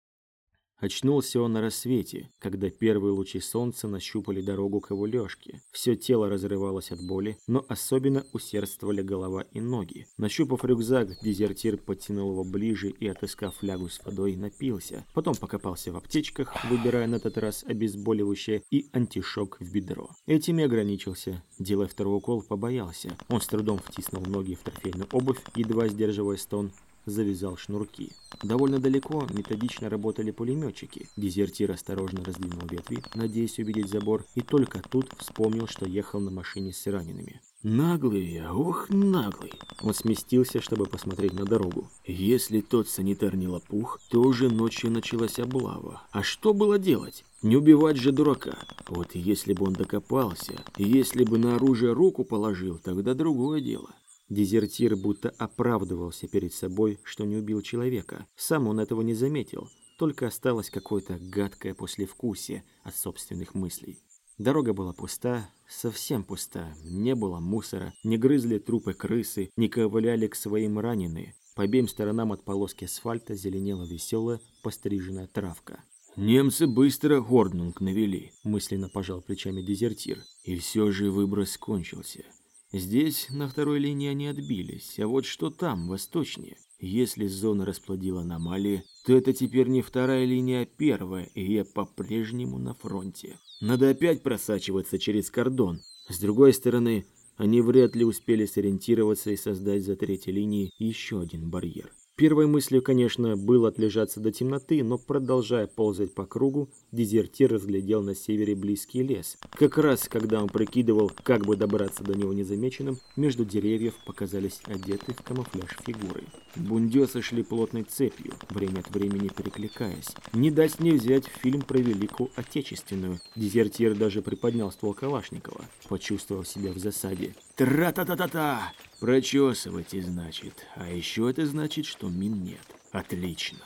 Очнулся он на рассвете, когда первые лучи солнца нащупали дорогу к его лёжке. Все тело разрывалось от боли, но особенно усердствовали голова и ноги. Нащупав рюкзак, дезертир подтянул его ближе и, отыскав флягу с водой, напился. Потом покопался в аптечках, выбирая на этот раз обезболивающее и антишок в бедро. Этим и ограничился. Делая второй укол, побоялся. Он с трудом втиснул ноги в трофейную обувь, едва сдерживая стон, завязал шнурки. Довольно далеко методично работали пулеметчики. Дезертир осторожно раздвинул ветви, надеясь увидеть забор, и только тут вспомнил, что ехал на машине с ранеными. «Наглый я, ох, наглый!» Он сместился, чтобы посмотреть на дорогу. Если тот санитар не лопух, то уже ночью началась облава. А что было делать? Не убивать же дурака. Вот если бы он докопался, если бы на оружие руку положил, тогда другое дело. Дезертир будто оправдывался перед собой, что не убил человека. Сам он этого не заметил, только осталось какое-то гадкое послевкусие от собственных мыслей. Дорога была пуста, совсем пуста, не было мусора, не грызли трупы крысы, не ковыляли к своим раненые. По обеим сторонам от полоски асфальта зеленела веселая постриженная травка. «Немцы быстро Горднунг навели», — мысленно пожал плечами дезертир. «И все же выброс кончился. Здесь, на второй линии, они отбились, а вот что там, восточнее? Если зона расплодила аномалии, то это теперь не вторая линия, а первая, и я по-прежнему на фронте. Надо опять просачиваться через кордон. С другой стороны, они вряд ли успели сориентироваться и создать за третьей линией еще один барьер. Первой мыслью, конечно, было отлежаться до темноты, но продолжая ползать по кругу, дезертир разглядел на севере близкий лес. Как раз, когда он прикидывал, как бы добраться до него незамеченным, между деревьев показались одетые в камуфляж фигуры. Бундесы шли плотной цепью, время от времени перекликаясь. Не дать не взять фильм про Великую Отечественную. Дезертир даже приподнял ствол Калашникова, почувствовав себя в засаде. Тра-та-та-та-та! Прочесывайте, значит. А еще это значит, что мин нет. Отлично.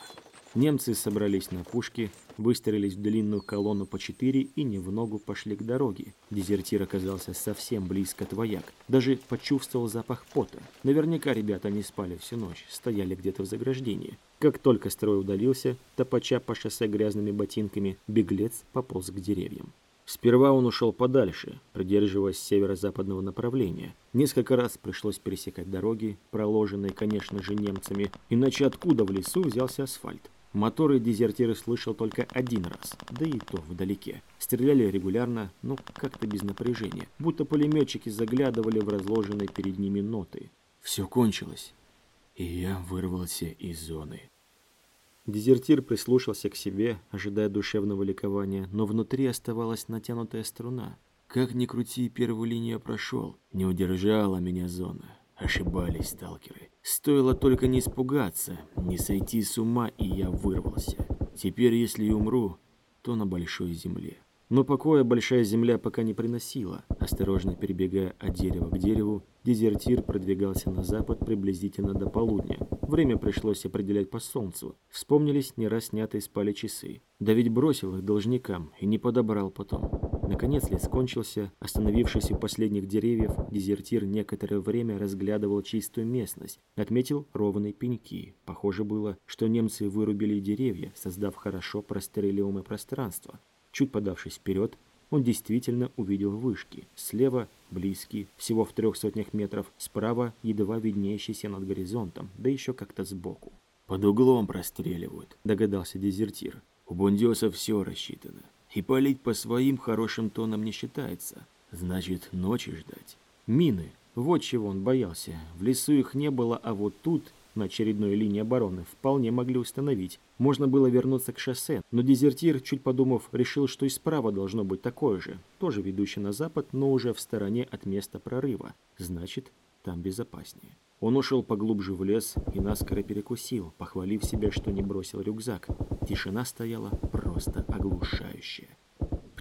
Немцы собрались на пушке, выстроились в длинную колонну по четыре и не в ногу пошли к дороге. Дезертир оказался совсем близко от вояк. Даже почувствовал запах пота. Наверняка ребята не спали всю ночь, стояли где-то в заграждении. Как только строй удалился, топача по шоссе грязными ботинками, беглец пополз к деревьям. Сперва он ушел подальше, придерживаясь северо-западного направления. Несколько раз пришлось пересекать дороги, проложенные, конечно же, немцами, иначе откуда в лесу взялся асфальт. Моторы дезертиры слышал только один раз, да и то вдалеке. Стреляли регулярно, но как-то без напряжения, будто пулеметчики заглядывали в разложенные перед ними ноты. Все кончилось, и я вырвался из зоны. Дезертир прислушался к себе, ожидая душевного ликования, но внутри оставалась натянутая струна. Как ни крути, первую линию прошел. Не удержала меня зона. Ошибались сталкеры. Стоило только не испугаться, не сойти с ума, и я вырвался. Теперь, если и умру, то на большой земле. Но покоя большая земля пока не приносила. Осторожно перебегая от дерева к дереву, дезертир продвигался на запад приблизительно до полудня. Время пришлось определять по солнцу. Вспомнились не раз снятые спали часы. Да ведь бросил их должникам и не подобрал потом. Наконец лес кончился. Остановившись у последних деревьев, дезертир некоторое время разглядывал чистую местность. Отметил ровные пеньки. Похоже было, что немцы вырубили деревья, создав хорошо простреливаемое пространство. Чуть подавшись вперед, он действительно увидел вышки. Слева близкие, всего в трех сотнях метров, справа едва виднеющиеся над горизонтом, да еще как-то сбоку. «Под углом простреливают», — догадался дезертир. «У бундесов все рассчитано. И палить по своим хорошим тонам не считается. Значит, ночи ждать. Мины. Вот чего он боялся. В лесу их не было, а вот тут на очередной линии обороны вполне могли установить. Можно было вернуться к шоссе, но дезертир, чуть подумав, решил, что и справа должно быть такое же, тоже ведущее на запад, но уже в стороне от места прорыва. Значит, там безопаснее. Он ушел поглубже в лес и наскоро перекусил, похвалив себя, что не бросил рюкзак. Тишина стояла просто оглушающая.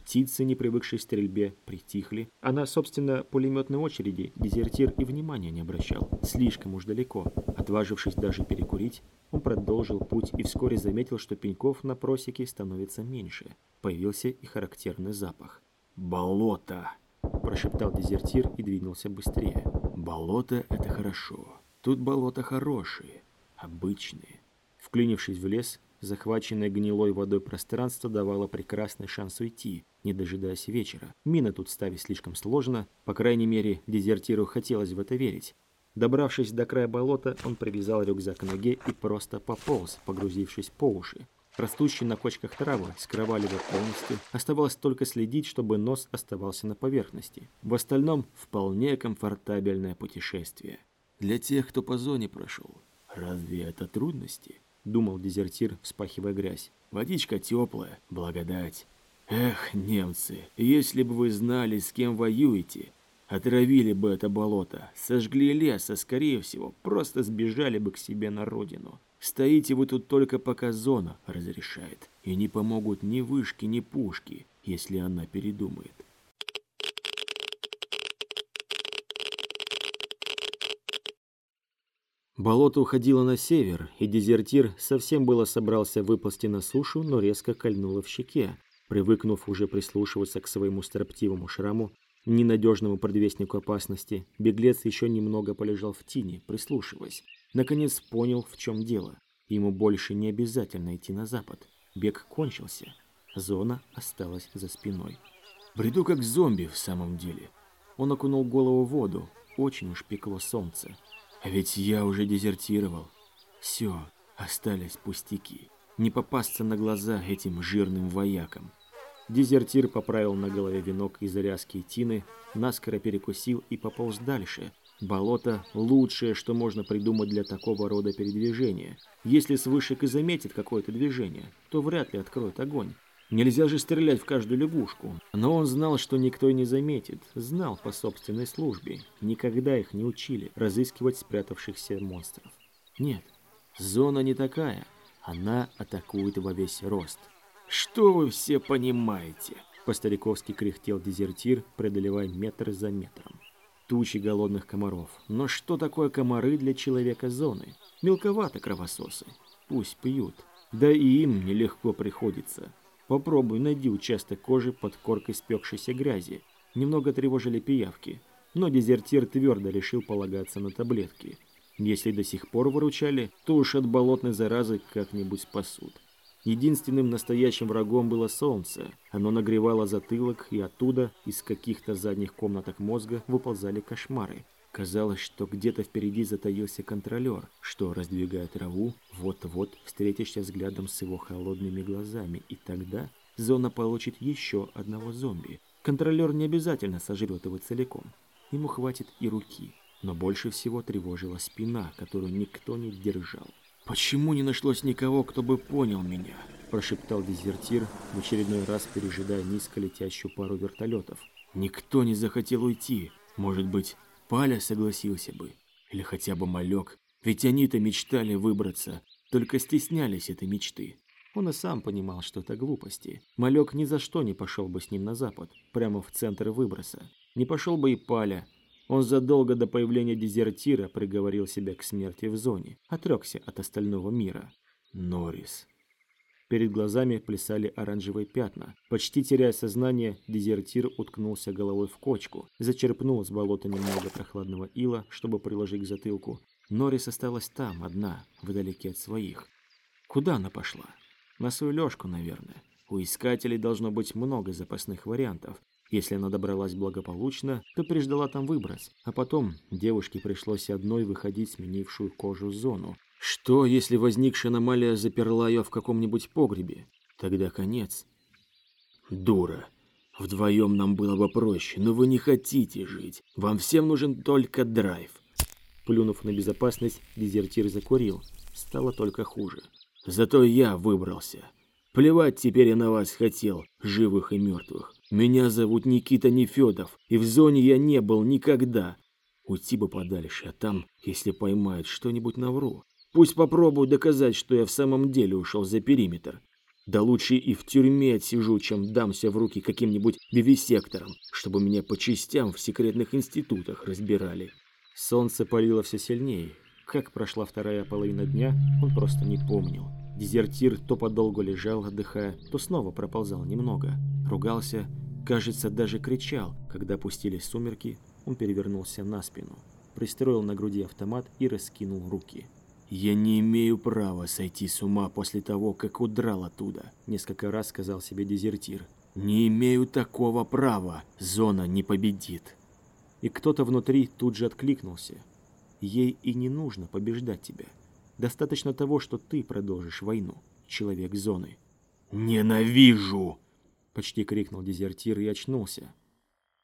Птицы, не привыкшие к стрельбе, притихли, а на, собственно, пулеметной очереди дезертир и внимания не обращал. Слишком уж далеко. Отважившись даже перекурить, он продолжил путь и вскоре заметил, что пеньков на просеке становится меньше. Появился и характерный запах. «Болото!» – прошептал дезертир и двинулся быстрее. «Болото – это хорошо. Тут болото хорошие, обычные». Вклинившись в лес, Захваченное гнилой водой пространство давало прекрасный шанс уйти, не дожидаясь вечера. Мины тут ставить слишком сложно, по крайней мере, дезертиру хотелось в это верить. Добравшись до края болота, он привязал рюкзак к ноге и просто пополз, погрузившись по уши. Растущие на кочках травы скрывали его полностью, оставалось только следить, чтобы нос оставался на поверхности. В остальном, вполне комфортабельное путешествие. Для тех, кто по зоне прошел, разве это трудности? — думал дезертир, вспахивая грязь. «Водичка теплая, благодать. Эх, немцы, если бы вы знали, с кем воюете, отравили бы это болото, сожгли лес, а скорее всего, просто сбежали бы к себе на родину. Стоите вы тут только пока зона разрешает, и не помогут ни вышки, ни пушки, если она передумает. Болото уходило на север, и дезертир совсем было собрался выползти на сушу, но резко кольнуло в щеке. Привыкнув уже прислушиваться к своему строптивому шраму, ненадежному предвестнику опасности, беглец еще немного полежал в тени, прислушиваясь. Наконец понял, в чем дело. Ему больше не обязательно идти на запад. Бег кончился. Зона осталась за спиной. Бреду как зомби в самом деле. Он окунул голову в воду. Очень уж пекло солнце. А ведь я уже дезертировал. Все, остались пустяки. Не попасться на глаза этим жирным воякам. Дезертир поправил на голове венок из ряски тины, наскоро перекусил и пополз дальше. Болото – лучшее, что можно придумать для такого рода передвижения. Если с вышек и заметит какое-то движение, то вряд ли откроет огонь. Нельзя же стрелять в каждую лягушку. Но он знал, что никто и не заметит. Знал по собственной службе. Никогда их не учили разыскивать спрятавшихся монстров. Нет, зона не такая. Она атакует во весь рост. «Что вы все понимаете?» По-стариковски кряхтел дезертир, преодолевая метр за метром. Тучи голодных комаров. Но что такое комары для человека зоны? Мелковато кровососы. Пусть пьют. Да и им нелегко приходится. Попробуй найди участок кожи под коркой спекшейся грязи. Немного тревожили пиявки, но дезертир твердо решил полагаться на таблетки. Если до сих пор выручали, то уж от болотной заразы как-нибудь спасут. Единственным настоящим врагом было солнце. Оно нагревало затылок, и оттуда, из каких-то задних комнаток мозга, выползали кошмары. Казалось, что где-то впереди затаился контролер, что, раздвигая траву, вот-вот встретишься взглядом с его холодными глазами, и тогда зона получит еще одного зомби. Контролер не обязательно сожрет его целиком. Ему хватит и руки. Но больше всего тревожила спина, которую никто не держал. «Почему не нашлось никого, кто бы понял меня?» – прошептал дезертир, в очередной раз пережидая низко летящую пару вертолетов. «Никто не захотел уйти. Может быть, Паля согласился бы. Или хотя бы Малек. Ведь они-то мечтали выбраться, только стеснялись этой мечты. Он и сам понимал, что это глупости. Малек ни за что не пошел бы с ним на запад, прямо в центр выброса. Не пошел бы и Паля. Он задолго до появления дезертира приговорил себя к смерти в зоне, отрекся от остального мира. Норрис. Перед глазами плясали оранжевые пятна. Почти теряя сознание, дезертир уткнулся головой в кочку, зачерпнул с болота немного прохладного ила, чтобы приложить к затылку. Норрис осталась там, одна, вдалеке от своих. Куда она пошла? На свою лёжку, наверное. У искателей должно быть много запасных вариантов. Если она добралась благополучно, то переждала там выброс, а потом девушке пришлось одной выходить сменившую кожу зону, что, если возникшая аномалия заперла ее в каком-нибудь погребе? Тогда конец. Дура. Вдвоем нам было бы проще, но вы не хотите жить. Вам всем нужен только драйв. Плюнув на безопасность, дезертир закурил. Стало только хуже. Зато я выбрался. Плевать теперь я на вас хотел, живых и мертвых. Меня зовут Никита Нефедов, и в зоне я не был никогда. Уйти бы подальше, а там, если поймают что-нибудь, навру. Пусть попробуют доказать, что я в самом деле ушел за периметр. Да лучше и в тюрьме отсижу, чем дамся в руки каким-нибудь вивисектором, чтобы меня по частям в секретных институтах разбирали. Солнце палило все сильнее. Как прошла вторая половина дня, он просто не помнил. Дезертир то подолгу лежал, отдыхая, то снова проползал немного. Ругался, кажется, даже кричал. Когда опустились сумерки, он перевернулся на спину, пристроил на груди автомат и раскинул руки. «Я не имею права сойти с ума после того, как удрал оттуда», — несколько раз сказал себе дезертир. «Не имею такого права. Зона не победит». И кто-то внутри тут же откликнулся. Ей и не нужно побеждать тебя. Достаточно того, что ты продолжишь войну, человек зоны. «Ненавижу!» — почти крикнул дезертир и очнулся.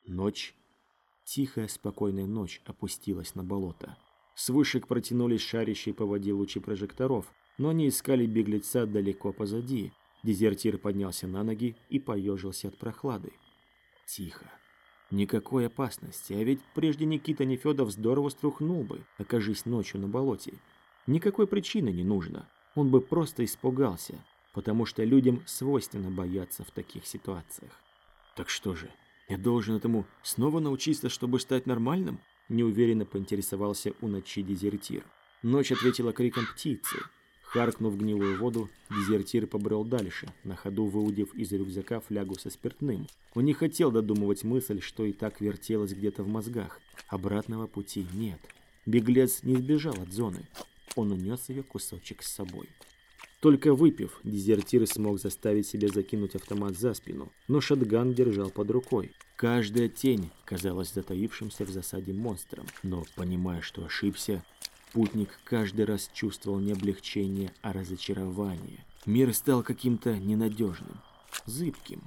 Ночь, тихая, спокойная ночь опустилась на болото. С вышек протянулись шарящие по воде лучи прожекторов, но они искали беглеца далеко позади. Дезертир поднялся на ноги и поежился от прохлады. Тихо. Никакой опасности, а ведь прежде Никита Нефедов здорово струхнул бы, окажись ночью на болоте. Никакой причины не нужно, он бы просто испугался, потому что людям свойственно бояться в таких ситуациях. Так что же, я должен этому снова научиться, чтобы стать нормальным? Неуверенно поинтересовался у ночи дезертир. Ночь ответила криком птицы. Харкнув гнилую воду, дезертир побрел дальше, на ходу выудив из рюкзака флягу со спиртным. Он не хотел додумывать мысль, что и так вертелось где-то в мозгах. Обратного пути нет. Беглец не сбежал от зоны. Он унес ее кусочек с собой. Только выпив, дезертир смог заставить себя закинуть автомат за спину, но шатган держал под рукой. Каждая тень казалась затаившимся в засаде монстром, но, понимая, что ошибся, путник каждый раз чувствовал не облегчение, а разочарование. Мир стал каким-то ненадежным, зыбким.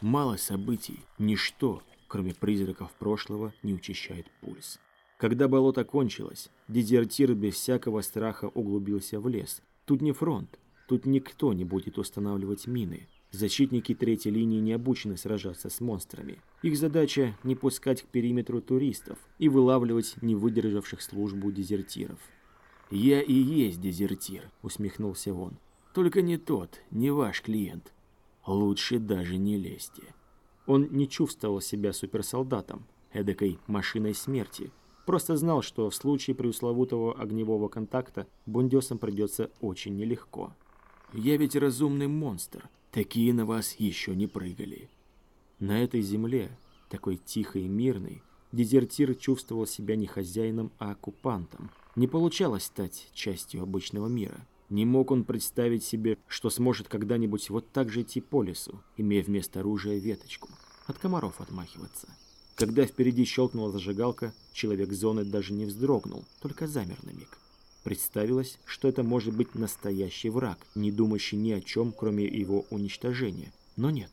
Мало событий, ничто, кроме призраков прошлого, не учащает пульс. Когда болото кончилось, дезертир без всякого страха углубился в лес. Тут не фронт, тут никто не будет устанавливать мины. Защитники третьей линии не обучены сражаться с монстрами. Их задача не пускать к периметру туристов и вылавливать не выдержавших службу дезертиров. «Я и есть дезертир», — усмехнулся он. «Только не тот, не ваш клиент. Лучше даже не лезьте». Он не чувствовал себя суперсолдатом, эдакой машиной смерти. Просто знал, что в случае преусловутого огневого контакта бундесам придется очень нелегко. Я ведь разумный монстр. Такие на вас еще не прыгали. На этой земле, такой тихой и мирной, дезертир чувствовал себя не хозяином, а оккупантом. Не получалось стать частью обычного мира. Не мог он представить себе, что сможет когда-нибудь вот так же идти по лесу, имея вместо оружия веточку. От комаров отмахиваться. Когда впереди щелкнула зажигалка, человек зоны даже не вздрогнул, только замер на миг. Представилось, что это может быть настоящий враг, не думающий ни о чем, кроме его уничтожения. Но нет.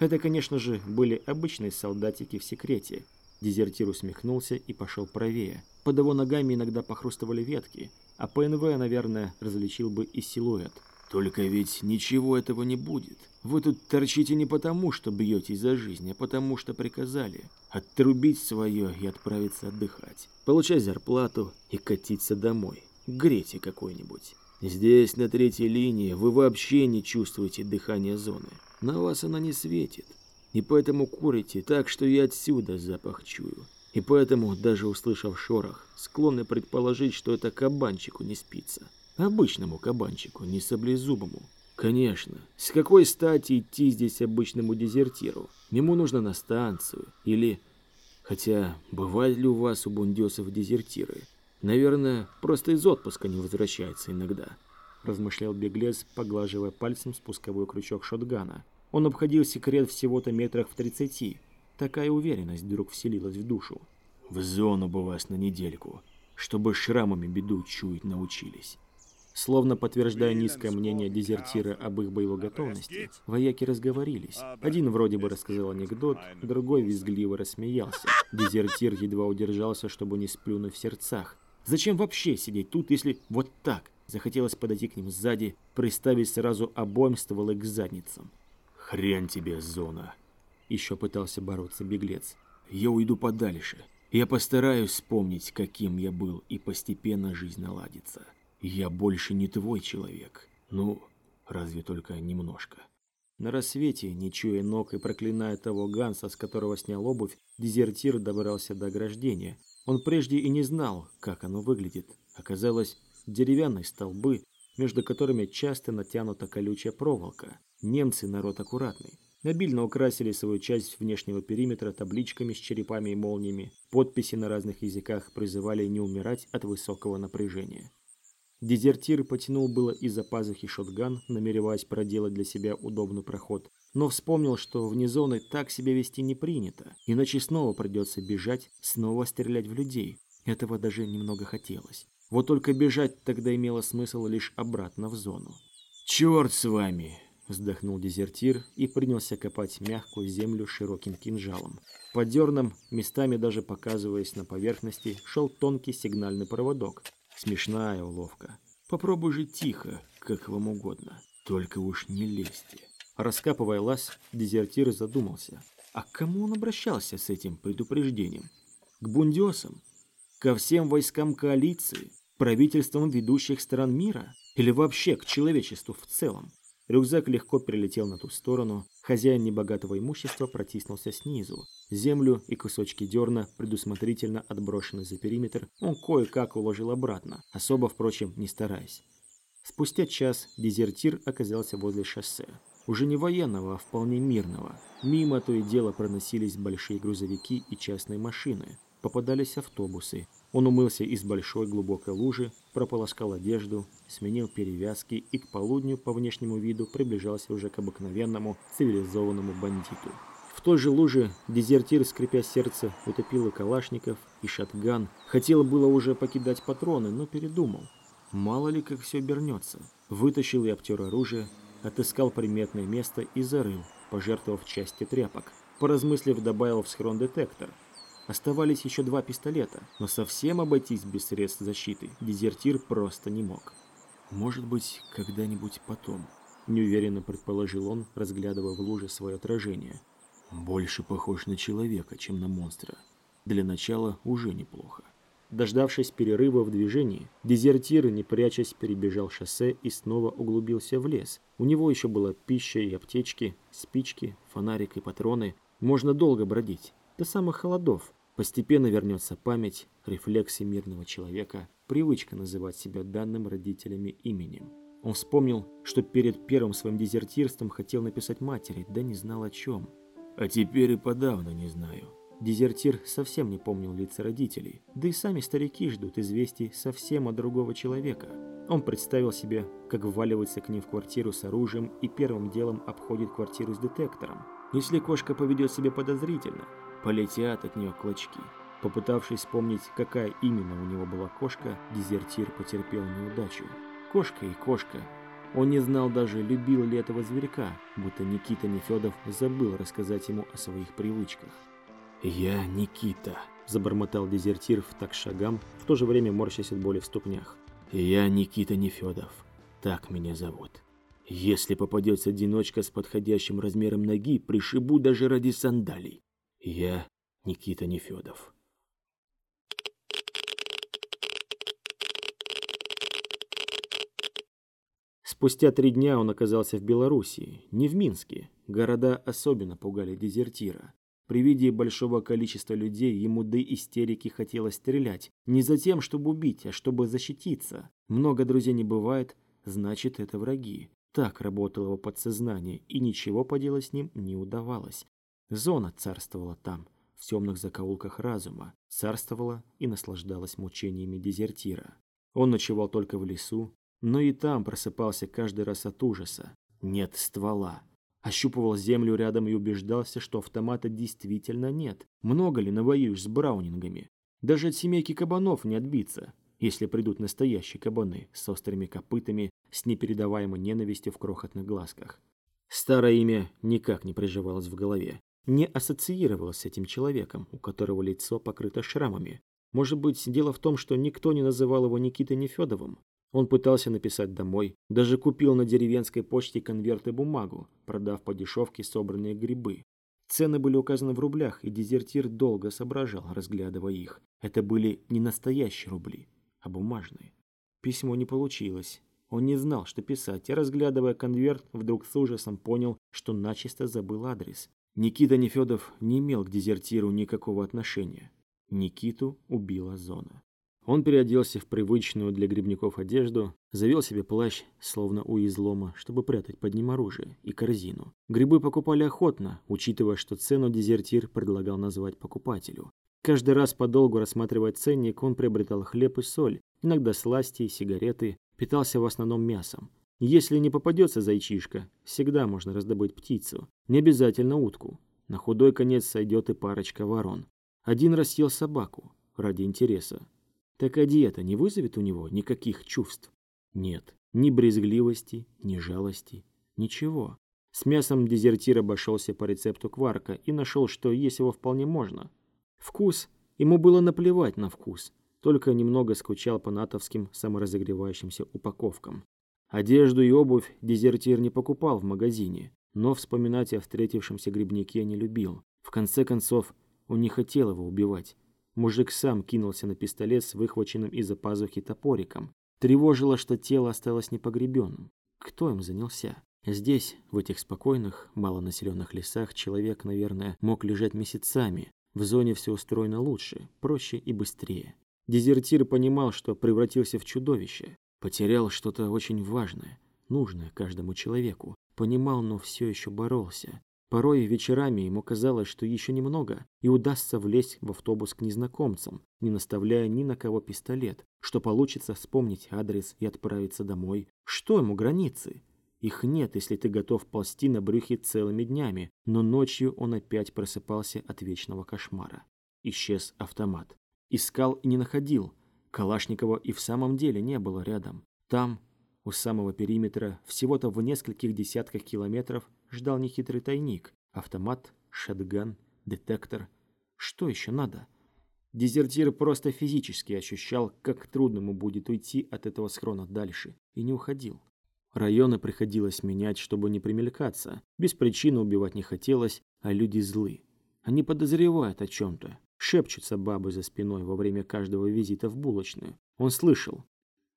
Это, конечно же, были обычные солдатики в секрете. Дезертир усмехнулся и пошел правее. Под его ногами иногда похрустывали ветки, а ПНВ, наверное, различил бы и силуэт. Только ведь ничего этого не будет. Вы тут торчите не потому, что бьетесь за жизнь, а потому, что приказали. Отрубить свое и отправиться отдыхать. Получать зарплату и катиться домой. Грете какой-нибудь. Здесь, на третьей линии, вы вообще не чувствуете дыхание зоны. На вас она не светит. И поэтому курите так, что я отсюда запах чую. И поэтому, даже услышав шорох, склонны предположить, что это кабанчику не спится. Обычному кабанчику, не саблезубому. Конечно, с какой стати идти здесь обычному дезертиру? Ему нужно на станцию. Или... Хотя, бывают ли у вас у бундесов дезертиры? Наверное, просто из отпуска не возвращается иногда. Размышлял беглец, поглаживая пальцем спусковой крючок шотгана. Он обходил секрет всего-то метрах в тридцати. Такая уверенность вдруг вселилась в душу. В зону бы вас на недельку, чтобы шрамами беду чуять научились. Словно подтверждая низкое мнение дезертира об их боевой готовности, вояки разговорились. Один вроде бы рассказал анекдот, другой визгливо рассмеялся. Дезертир едва удержался, чтобы не сплюнуть в сердцах. Зачем вообще сидеть тут, если вот так? Захотелось подойти к ним сзади, приставить сразу обоим стволы к задницам. «Хрен тебе, зона!» Еще пытался бороться беглец. «Я уйду подальше. Я постараюсь вспомнить, каким я был, и постепенно жизнь наладится». Я больше не твой человек. Ну, разве только немножко. На рассвете, не чуя ног и проклиная того Ганса, с которого снял обувь, дезертир добрался до ограждения. Он прежде и не знал, как оно выглядит. Оказалось, деревянные столбы, между которыми часто натянута колючая проволока. Немцы народ аккуратный. Обильно украсили свою часть внешнего периметра табличками с черепами и молниями. Подписи на разных языках призывали не умирать от высокого напряжения. Дезертир потянул было из-за пазухи шотган, намереваясь проделать для себя удобный проход, но вспомнил, что вне зоны так себя вести не принято, иначе снова придется бежать, снова стрелять в людей. Этого даже немного хотелось. Вот только бежать тогда имело смысл лишь обратно в зону. «Черт с вами!» – вздохнул дезертир и принялся копать мягкую землю широким кинжалом. По дернам, местами даже показываясь на поверхности, шел тонкий сигнальный проводок, Смешная уловка. Попробуй же тихо, как вам угодно. Только уж не лезьте. Раскапывая лаз, дезертир задумался. А к кому он обращался с этим предупреждением? К бундесам? Ко всем войскам коалиции? Правительствам ведущих стран мира? Или вообще к человечеству в целом? Рюкзак легко прилетел на ту сторону. Хозяин небогатого имущества протиснулся снизу. Землю и кусочки дерна, предусмотрительно отброшенные за периметр, он кое-как уложил обратно, особо, впрочем, не стараясь. Спустя час дезертир оказался возле шоссе. Уже не военного, а вполне мирного. Мимо то и дело проносились большие грузовики и частные машины. Попадались автобусы, он умылся из большой глубокой лужи, прополоскал одежду, сменил перевязки и к полудню по внешнему виду приближался уже к обыкновенному цивилизованному бандиту. В той же луже дезертир, скрипя сердце, утопил и калашников, и шатган. Хотел было уже покидать патроны, но передумал. Мало ли как все обернется. Вытащил и обтер оружие, отыскал приметное место и зарыл, пожертвовав части тряпок. Поразмыслив, добавил в схрон детектор – Оставались еще два пистолета, но совсем обойтись без средств защиты дезертир просто не мог. «Может быть, когда-нибудь потом», – неуверенно предположил он, разглядывая в луже свое отражение. «Больше похож на человека, чем на монстра. Для начала уже неплохо». Дождавшись перерыва в движении, дезертир, не прячась, перебежал шоссе и снова углубился в лес. У него еще была пища и аптечки, спички, фонарик и патроны. Можно долго бродить до самых холодов. Постепенно вернется память, рефлексы мирного человека, привычка называть себя данным родителями именем. Он вспомнил, что перед первым своим дезертирством хотел написать матери, да не знал о чем. А теперь и подавно не знаю. Дезертир совсем не помнил лица родителей, да и сами старики ждут известий совсем от другого человека. Он представил себе, как вваливается к ним в квартиру с оружием и первым делом обходит квартиру с детектором. Если кошка поведет себя подозрительно, полетят от нее клочки. Попытавшись вспомнить, какая именно у него была кошка, дезертир потерпел неудачу. Кошка и кошка. Он не знал даже, любил ли этого зверька, будто Никита Нефедов забыл рассказать ему о своих привычках. «Я Никита», – забормотал дезертир в так шагам, в то же время морщась от боли в ступнях. «Я Никита Нефедов. Так меня зовут. Если попадется одиночка с подходящим размером ноги, пришибу даже ради сандалий. Я Никита Нефедов». Спустя три дня он оказался в Белоруссии, не в Минске. Города особенно пугали дезертира. При виде большого количества людей ему до истерики хотелось стрелять. Не за тем, чтобы убить, а чтобы защититься. Много друзей не бывает, значит это враги. Так работало его подсознание, и ничего поделать с ним не удавалось. Зона царствовала там, в темных закоулках разума, царствовала и наслаждалась мучениями дезертира. Он ночевал только в лесу, но и там просыпался каждый раз от ужаса. Нет ствола. Ощупывал землю рядом и убеждался, что автомата действительно нет. Много ли навоюешь с браунингами? Даже от семейки кабанов не отбиться, если придут настоящие кабаны с острыми копытами, с непередаваемой ненавистью в крохотных глазках. Старое имя никак не приживалось в голове. Не ассоциировалось с этим человеком, у которого лицо покрыто шрамами. Может быть, дело в том, что никто не называл его Никитой Нефедовым? Он пытался написать домой, даже купил на деревенской почте конверты бумагу, продав по дешевке собранные грибы. Цены были указаны в рублях, и дезертир долго соображал, разглядывая их. Это были не настоящие рубли, а бумажные. Письмо не получилось. Он не знал, что писать, и, разглядывая конверт, вдруг с ужасом понял, что начисто забыл адрес. Никита Нефедов не имел к дезертиру никакого отношения. Никиту убила зона. Он переоделся в привычную для грибников одежду, завел себе плащ, словно у излома, чтобы прятать под ним оружие, и корзину. Грибы покупали охотно, учитывая, что цену дезертир предлагал назвать покупателю. Каждый раз подолгу рассматривая ценник, он приобретал хлеб и соль, иногда сласти и сигареты, питался в основном мясом. Если не попадется зайчишка, всегда можно раздобыть птицу, не обязательно утку. На худой конец сойдет и парочка ворон. Один раз собаку ради интереса, Такая диета не вызовет у него никаких чувств? Нет, ни брезгливости, ни жалости, ничего. С мясом дезертир обошелся по рецепту кварка и нашел, что есть его вполне можно. Вкус? Ему было наплевать на вкус, только немного скучал по натовским саморазогревающимся упаковкам. Одежду и обувь дезертир не покупал в магазине, но вспоминать о встретившемся грибнике не любил. В конце концов, он не хотел его убивать. Мужик сам кинулся на пистолет с выхваченным из-за пазухи топориком. Тревожило, что тело осталось непогребенным. Кто им занялся? Здесь, в этих спокойных, малонаселенных лесах, человек, наверное, мог лежать месяцами. В зоне все устроено лучше, проще и быстрее. Дезертир понимал, что превратился в чудовище. Потерял что-то очень важное, нужное каждому человеку. Понимал, но все еще боролся. Порой вечерами ему казалось, что еще немного, и удастся влезть в автобус к незнакомцам, не наставляя ни на кого пистолет, что получится вспомнить адрес и отправиться домой. Что ему границы? Их нет, если ты готов ползти на брюхе целыми днями, но ночью он опять просыпался от вечного кошмара. Исчез автомат. Искал и не находил. Калашникова и в самом деле не было рядом. Там, у самого периметра, всего-то в нескольких десятках километров, ждал нехитрый тайник. Автомат, шатган, детектор. Что еще надо? Дезертир просто физически ощущал, как трудно ему будет уйти от этого схрона дальше, и не уходил. Районы приходилось менять, чтобы не примелькаться. Без причины убивать не хотелось, а люди злы. Они подозревают о чем-то. Шепчутся бабы за спиной во время каждого визита в булочную. Он слышал.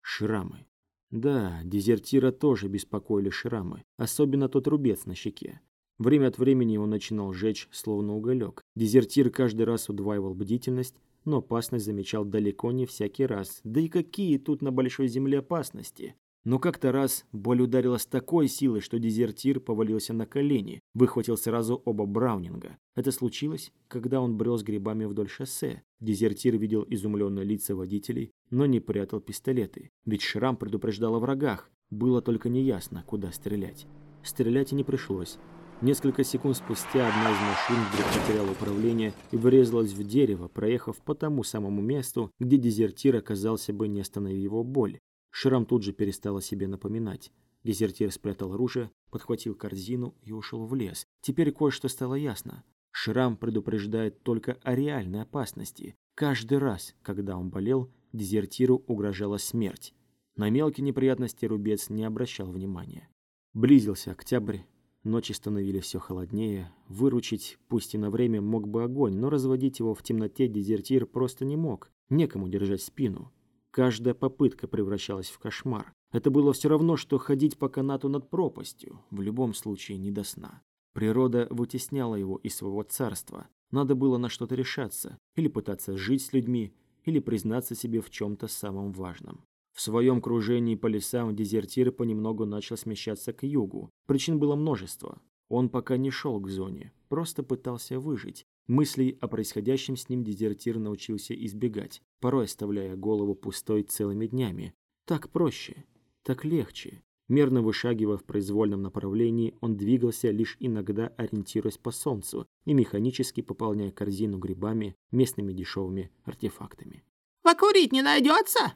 Шрамы. Да, дезертира тоже беспокоили шрамы, особенно тот рубец на щеке. Время от времени он начинал жечь, словно уголек. Дезертир каждый раз удваивал бдительность, но опасность замечал далеко не всякий раз. Да и какие тут на большой земле опасности? Но как-то раз боль ударила с такой силой, что дезертир повалился на колени, выхватил сразу оба браунинга. Это случилось, когда он брел с грибами вдоль шоссе. Дезертир видел изумленные лица водителей, но не прятал пистолеты, ведь шрам предупреждал о врагах. Было только неясно, куда стрелять. Стрелять и не пришлось. Несколько секунд спустя одна из машин вдруг потеряла управление и врезалась в дерево, проехав по тому самому месту, где дезертир оказался бы, не остановив его боль. Шрам тут же перестал о себе напоминать. Дезертир спрятал оружие, подхватил корзину и ушел в лес. Теперь кое-что стало ясно. Шрам предупреждает только о реальной опасности. Каждый раз, когда он болел, дезертиру угрожала смерть. На мелкие неприятности Рубец не обращал внимания. Близился октябрь, ночи становились все холоднее. Выручить, пусть и на время, мог бы огонь, но разводить его в темноте дезертир просто не мог. Некому держать спину. Каждая попытка превращалась в кошмар. Это было все равно, что ходить по канату над пропастью, в любом случае не до сна. Природа вытесняла его из своего царства. Надо было на что-то решаться, или пытаться жить с людьми, или признаться себе в чем-то самом важном. В своем кружении по лесам дезертир понемногу начал смещаться к югу. Причин было множество. Он пока не шел к зоне, просто пытался выжить. Мыслей о происходящем с ним дезертир научился избегать, порой оставляя голову пустой целыми днями. Так проще, так легче. Мерно вышагивая в произвольном направлении, он двигался лишь иногда ориентируясь по солнцу и механически пополняя корзину грибами, местными дешевыми артефактами. «Покурить не найдется?»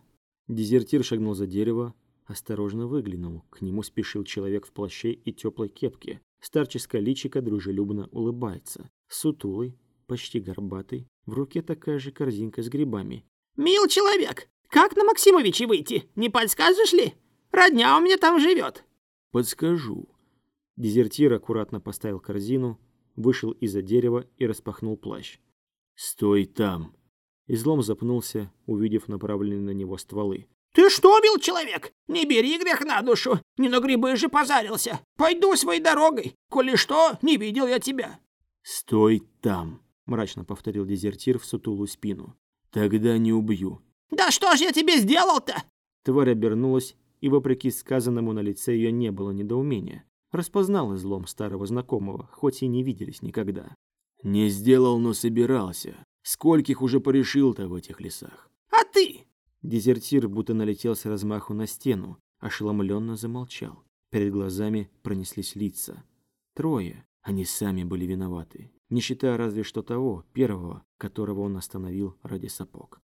Дезертир шагнул за дерево, осторожно выглянул. К нему спешил человек в плаще и теплой кепке. Старческое личико дружелюбно улыбается. Сутулый, почти горбатый, в руке такая же корзинка с грибами. «Мил человек, как на Максимовича выйти? Не подскажешь ли? Родня у меня там живет». «Подскажу». Дезертир аккуратно поставил корзину, вышел из-за дерева и распахнул плащ. «Стой там!» Излом запнулся, увидев направленные на него стволы. «Ты что, мил человек? Не бери грех на душу, не на грибы же позарился. Пойду своей дорогой, коли что, не видел я тебя». «Стой там!» — мрачно повторил дезертир в сутулую спину. «Тогда не убью». «Да что ж я тебе сделал-то?» Тварь обернулась, и, вопреки сказанному на лице ее не было недоумения. Распознал излом старого знакомого, хоть и не виделись никогда. «Не сделал, но собирался. Скольких уже порешил-то в этих лесах?» «А ты?» Дезертир будто налетел с размаху на стену, ошеломленно замолчал. Перед глазами пронеслись лица. Трое. Они сами были виноваты, не считая разве что того, первого, которого он остановил ради сапог.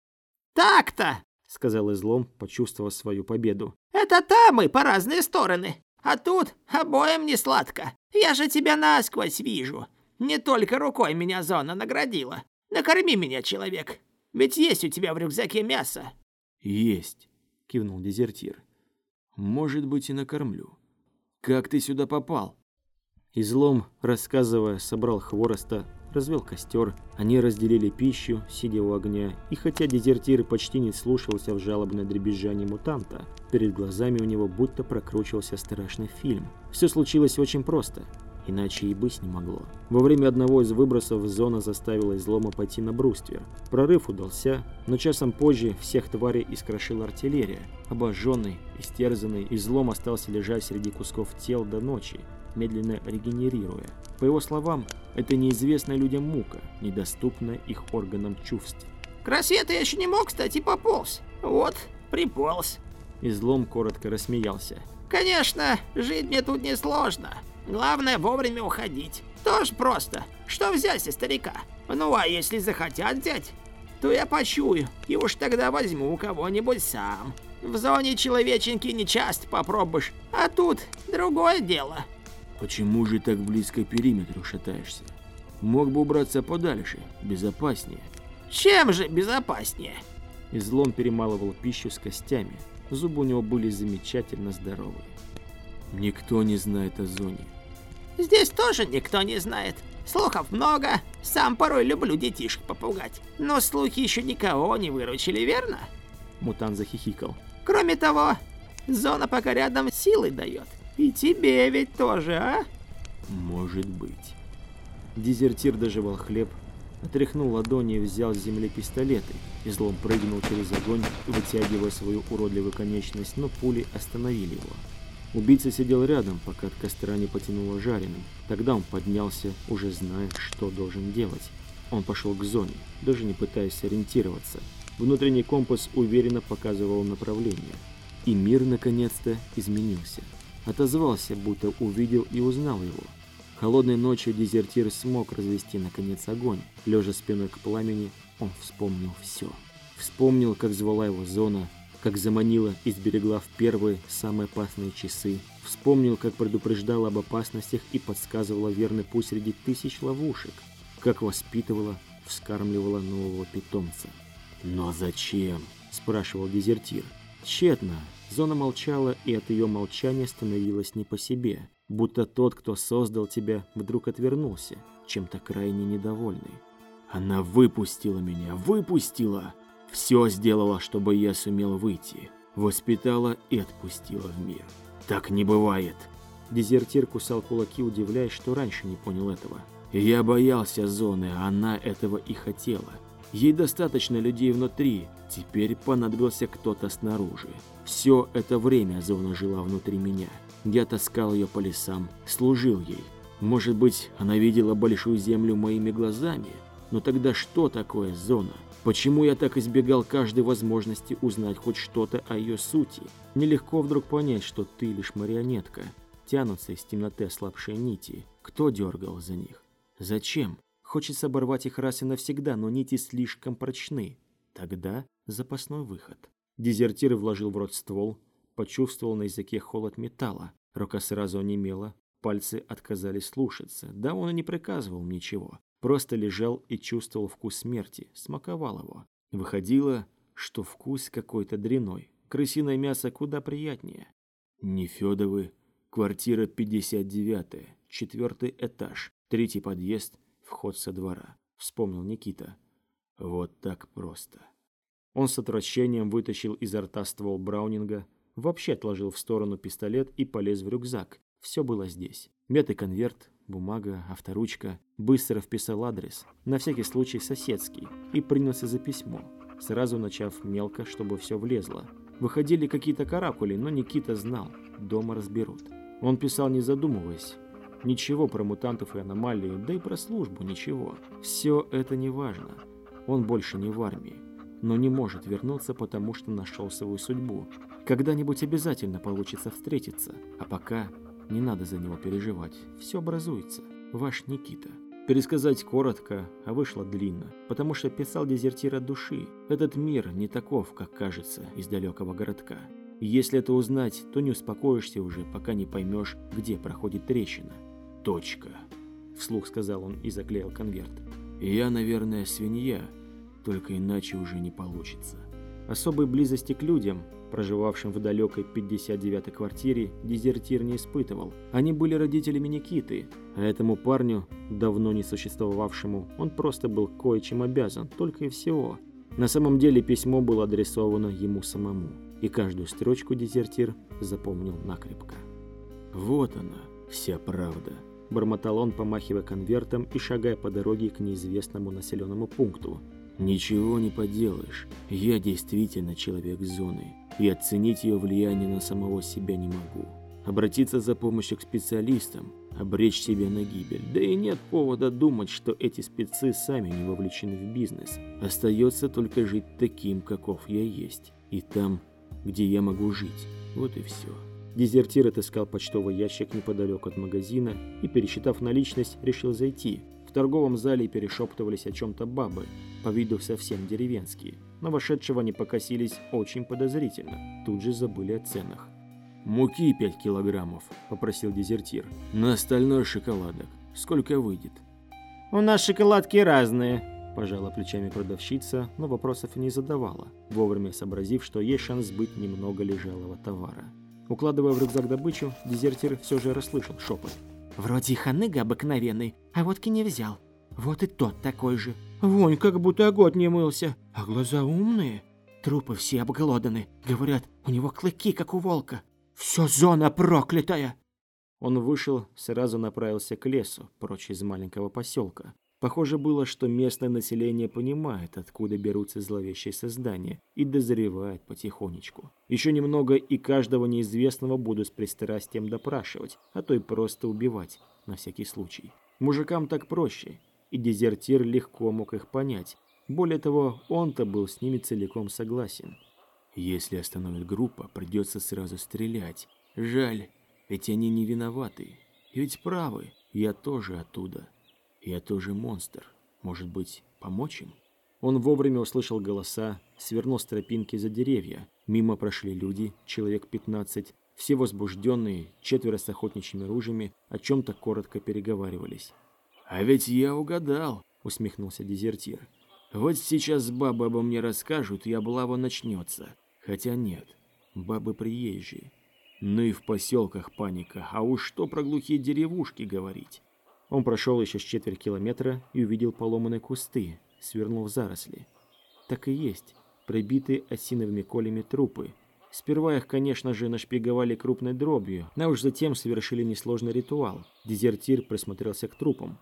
«Так-то!» — сказал излом, почувствовав свою победу. «Это там мы по разные стороны, а тут обоим не сладко. Я же тебя насквозь вижу. Не только рукой меня зона наградила. Накорми меня, человек, ведь есть у тебя в рюкзаке мясо». «Есть», — кивнул дезертир. «Может быть, и накормлю. Как ты сюда попал?» Излом, рассказывая, собрал хвороста, развел костер. Они разделили пищу, сидя у огня, и хотя дезертир почти не слушался в жалобное дребезжание мутанта, перед глазами у него будто прокручивался страшный фильм. Все случилось очень просто. Иначе и быть не могло. Во время одного из выбросов зона заставила излома пойти на бруствер. Прорыв удался, но часом позже всех тварей искрошила артиллерия. Обожженный, истерзанный, излом остался лежать среди кусков тел до ночи, медленно регенерируя. По его словам, это неизвестная людям мука, недоступная их органам чувств. «К рассвету я еще не мог, кстати, пополз. Вот, приполз». Излом коротко рассмеялся. «Конечно, жить мне тут несложно. Главное вовремя уходить. Тоже просто. Что взять со старика? Ну а если захотят взять, то я почую, и уж тогда возьму кого-нибудь сам. В зоне человеченьки не часто попробуешь, а тут другое дело. Почему же так близко к периметру шатаешься? Мог бы убраться подальше, безопаснее. Чем же безопаснее? Излом перемалывал пищу с костями. Зубы у него были замечательно здоровые. Никто не знает о зоне. Здесь тоже никто не знает. Слухов много. Сам порой люблю детишек попугать. Но слухи еще никого не выручили, верно? Мутант захихикал. Кроме того, зона пока рядом силы дает. И тебе ведь тоже, а? Может быть. Дезертир доживал хлеб, Отряхнул ладони и взял с земли пистолеты. Излом прыгнул через огонь, вытягивая свою уродливую конечность, но пули остановили его. Убийца сидел рядом, пока от костра не потянуло жареным. Тогда он поднялся, уже зная, что должен делать. Он пошел к зоне, даже не пытаясь ориентироваться. Внутренний компас уверенно показывал направление. И мир наконец-то изменился. Отозвался, будто увидел и узнал его. Холодной ночью дезертир смог развести наконец огонь. Лежа спиной к пламени, он вспомнил все. Вспомнил, как звала его зона, как заманила и сберегла в первые, самые опасные часы. Вспомнил, как предупреждала об опасностях и подсказывала верный путь среди тысяч ловушек. Как воспитывала, вскармливала нового питомца. «Но зачем?» – спрашивал дезертир. Тщетно. Зона молчала, и от ее молчания становилось не по себе. Будто тот, кто создал тебя, вдруг отвернулся, чем-то крайне недовольный. Она выпустила меня, выпустила! Все сделала, чтобы я сумел выйти. Воспитала и отпустила в мир. Так не бывает. Дезертир кусал кулаки, удивляясь, что раньше не понял этого. Я боялся зоны, а она этого и хотела. Ей достаточно людей внутри, теперь понадобился кто-то снаружи. Все это время зона жила внутри меня. Я таскал ее по лесам, служил ей. Может быть, она видела большую землю моими глазами? Но тогда что такое зона? Почему я так избегал каждой возможности узнать хоть что-то о ее сути? Нелегко вдруг понять, что ты лишь марионетка. Тянутся из темноты ослабшие нити. Кто дергал за них? Зачем? Хочется оборвать их раз и навсегда, но нити слишком прочны. Тогда запасной выход. Дезертир вложил в рот ствол, почувствовал на языке холод металла. Рука сразу онемела, пальцы отказались слушаться. Да он и не приказывал ничего. Просто лежал и чувствовал вкус смерти, смаковал его. Выходило, что вкус какой-то дряной. Крысиное мясо куда приятнее. Нефедовы, квартира 59, четвертый этаж, третий подъезд, вход со двора, вспомнил Никита. Вот так просто. Он с отвращением вытащил изо рта ствол Браунинга, вообще отложил в сторону пистолет и полез в рюкзак. Все было здесь. Мятый конверт, бумага, авторучка. Быстро вписал адрес, на всякий случай соседский, и принялся за письмо, сразу начав мелко, чтобы все влезло. Выходили какие-то каракули, но Никита знал, дома разберут. Он писал не задумываясь, Ничего про мутантов и аномалии, да и про службу ничего. Все это не важно. Он больше не в армии, но не может вернуться, потому что нашел свою судьбу. Когда-нибудь обязательно получится встретиться, а пока не надо за него переживать. Все образуется. Ваш Никита. Пересказать коротко, а вышло длинно, потому что писал дезертир от души. Этот мир не таков, как кажется из далекого городка. Если это узнать, то не успокоишься уже, пока не поймешь, где проходит трещина. Точка. Вслух сказал он и заклеил конверт. Я, наверное, свинья, только иначе уже не получится. Особой близости к людям, проживавшим в далекой 59-й квартире, дезертир не испытывал. Они были родителями Никиты, а этому парню, давно не существовавшему, он просто был кое-чем обязан, только и всего. На самом деле письмо было адресовано ему самому, и каждую строчку дезертир запомнил накрепко. Вот она, вся правда бормотал он, помахивая конвертом и шагая по дороге к неизвестному населенному пункту. «Ничего не поделаешь. Я действительно человек зоны, и оценить ее влияние на самого себя не могу. Обратиться за помощью к специалистам, обречь себя на гибель. Да и нет повода думать, что эти спецы сами не вовлечены в бизнес. Остается только жить таким, каков я есть, и там, где я могу жить. Вот и все». Дезертир отыскал почтовый ящик неподалеку от магазина и, пересчитав наличность, решил зайти. В торговом зале перешептывались о чем-то бабы, по виду совсем деревенские. На вошедшего они покосились очень подозрительно, тут же забыли о ценах. «Муки пять килограммов», – попросил дезертир. «На остальное шоколадок. Сколько выйдет?» «У нас шоколадки разные», – пожала плечами продавщица, но вопросов и не задавала, вовремя сообразив, что есть шанс сбыть немного лежалого товара. Укладывая в рюкзак добычу, дезертир все же расслышал шепот. «Вроде ханыга обыкновенный, а водки не взял. Вот и тот такой же. Вонь, как будто год не мылся. А глаза умные. Трупы все обглоданы. Говорят, у него клыки, как у волка. Все зона проклятая!» Он вышел, сразу направился к лесу, прочь из маленького поселка. Похоже было, что местное население понимает, откуда берутся зловещие создания, и дозревает потихонечку. Еще немного, и каждого неизвестного буду с пристрастием допрашивать, а то и просто убивать, на всякий случай. Мужикам так проще, и дезертир легко мог их понять. Более того, он-то был с ними целиком согласен. Если остановит группа, придется сразу стрелять. Жаль, ведь они не виноваты. И ведь правы, я тоже оттуда. Я тоже монстр. Может быть, помочь им? Он вовремя услышал голоса, свернул с тропинки за деревья. Мимо прошли люди, человек 15, все возбужденные, четверо с охотничьими ружьями, о чем-то коротко переговаривались. «А ведь я угадал», — усмехнулся дезертир. «Вот сейчас бабы обо мне расскажут, и облава начнется. Хотя нет, бабы приезжие. Ну и в поселках паника, а уж что про глухие деревушки говорить. Он прошел еще с четверть километра и увидел поломанные кусты, свернул в заросли. Так и есть, прибитые осиновыми колями трупы. Сперва их, конечно же, нашпиговали крупной дробью, но уж затем совершили несложный ритуал. Дезертир присмотрелся к трупам.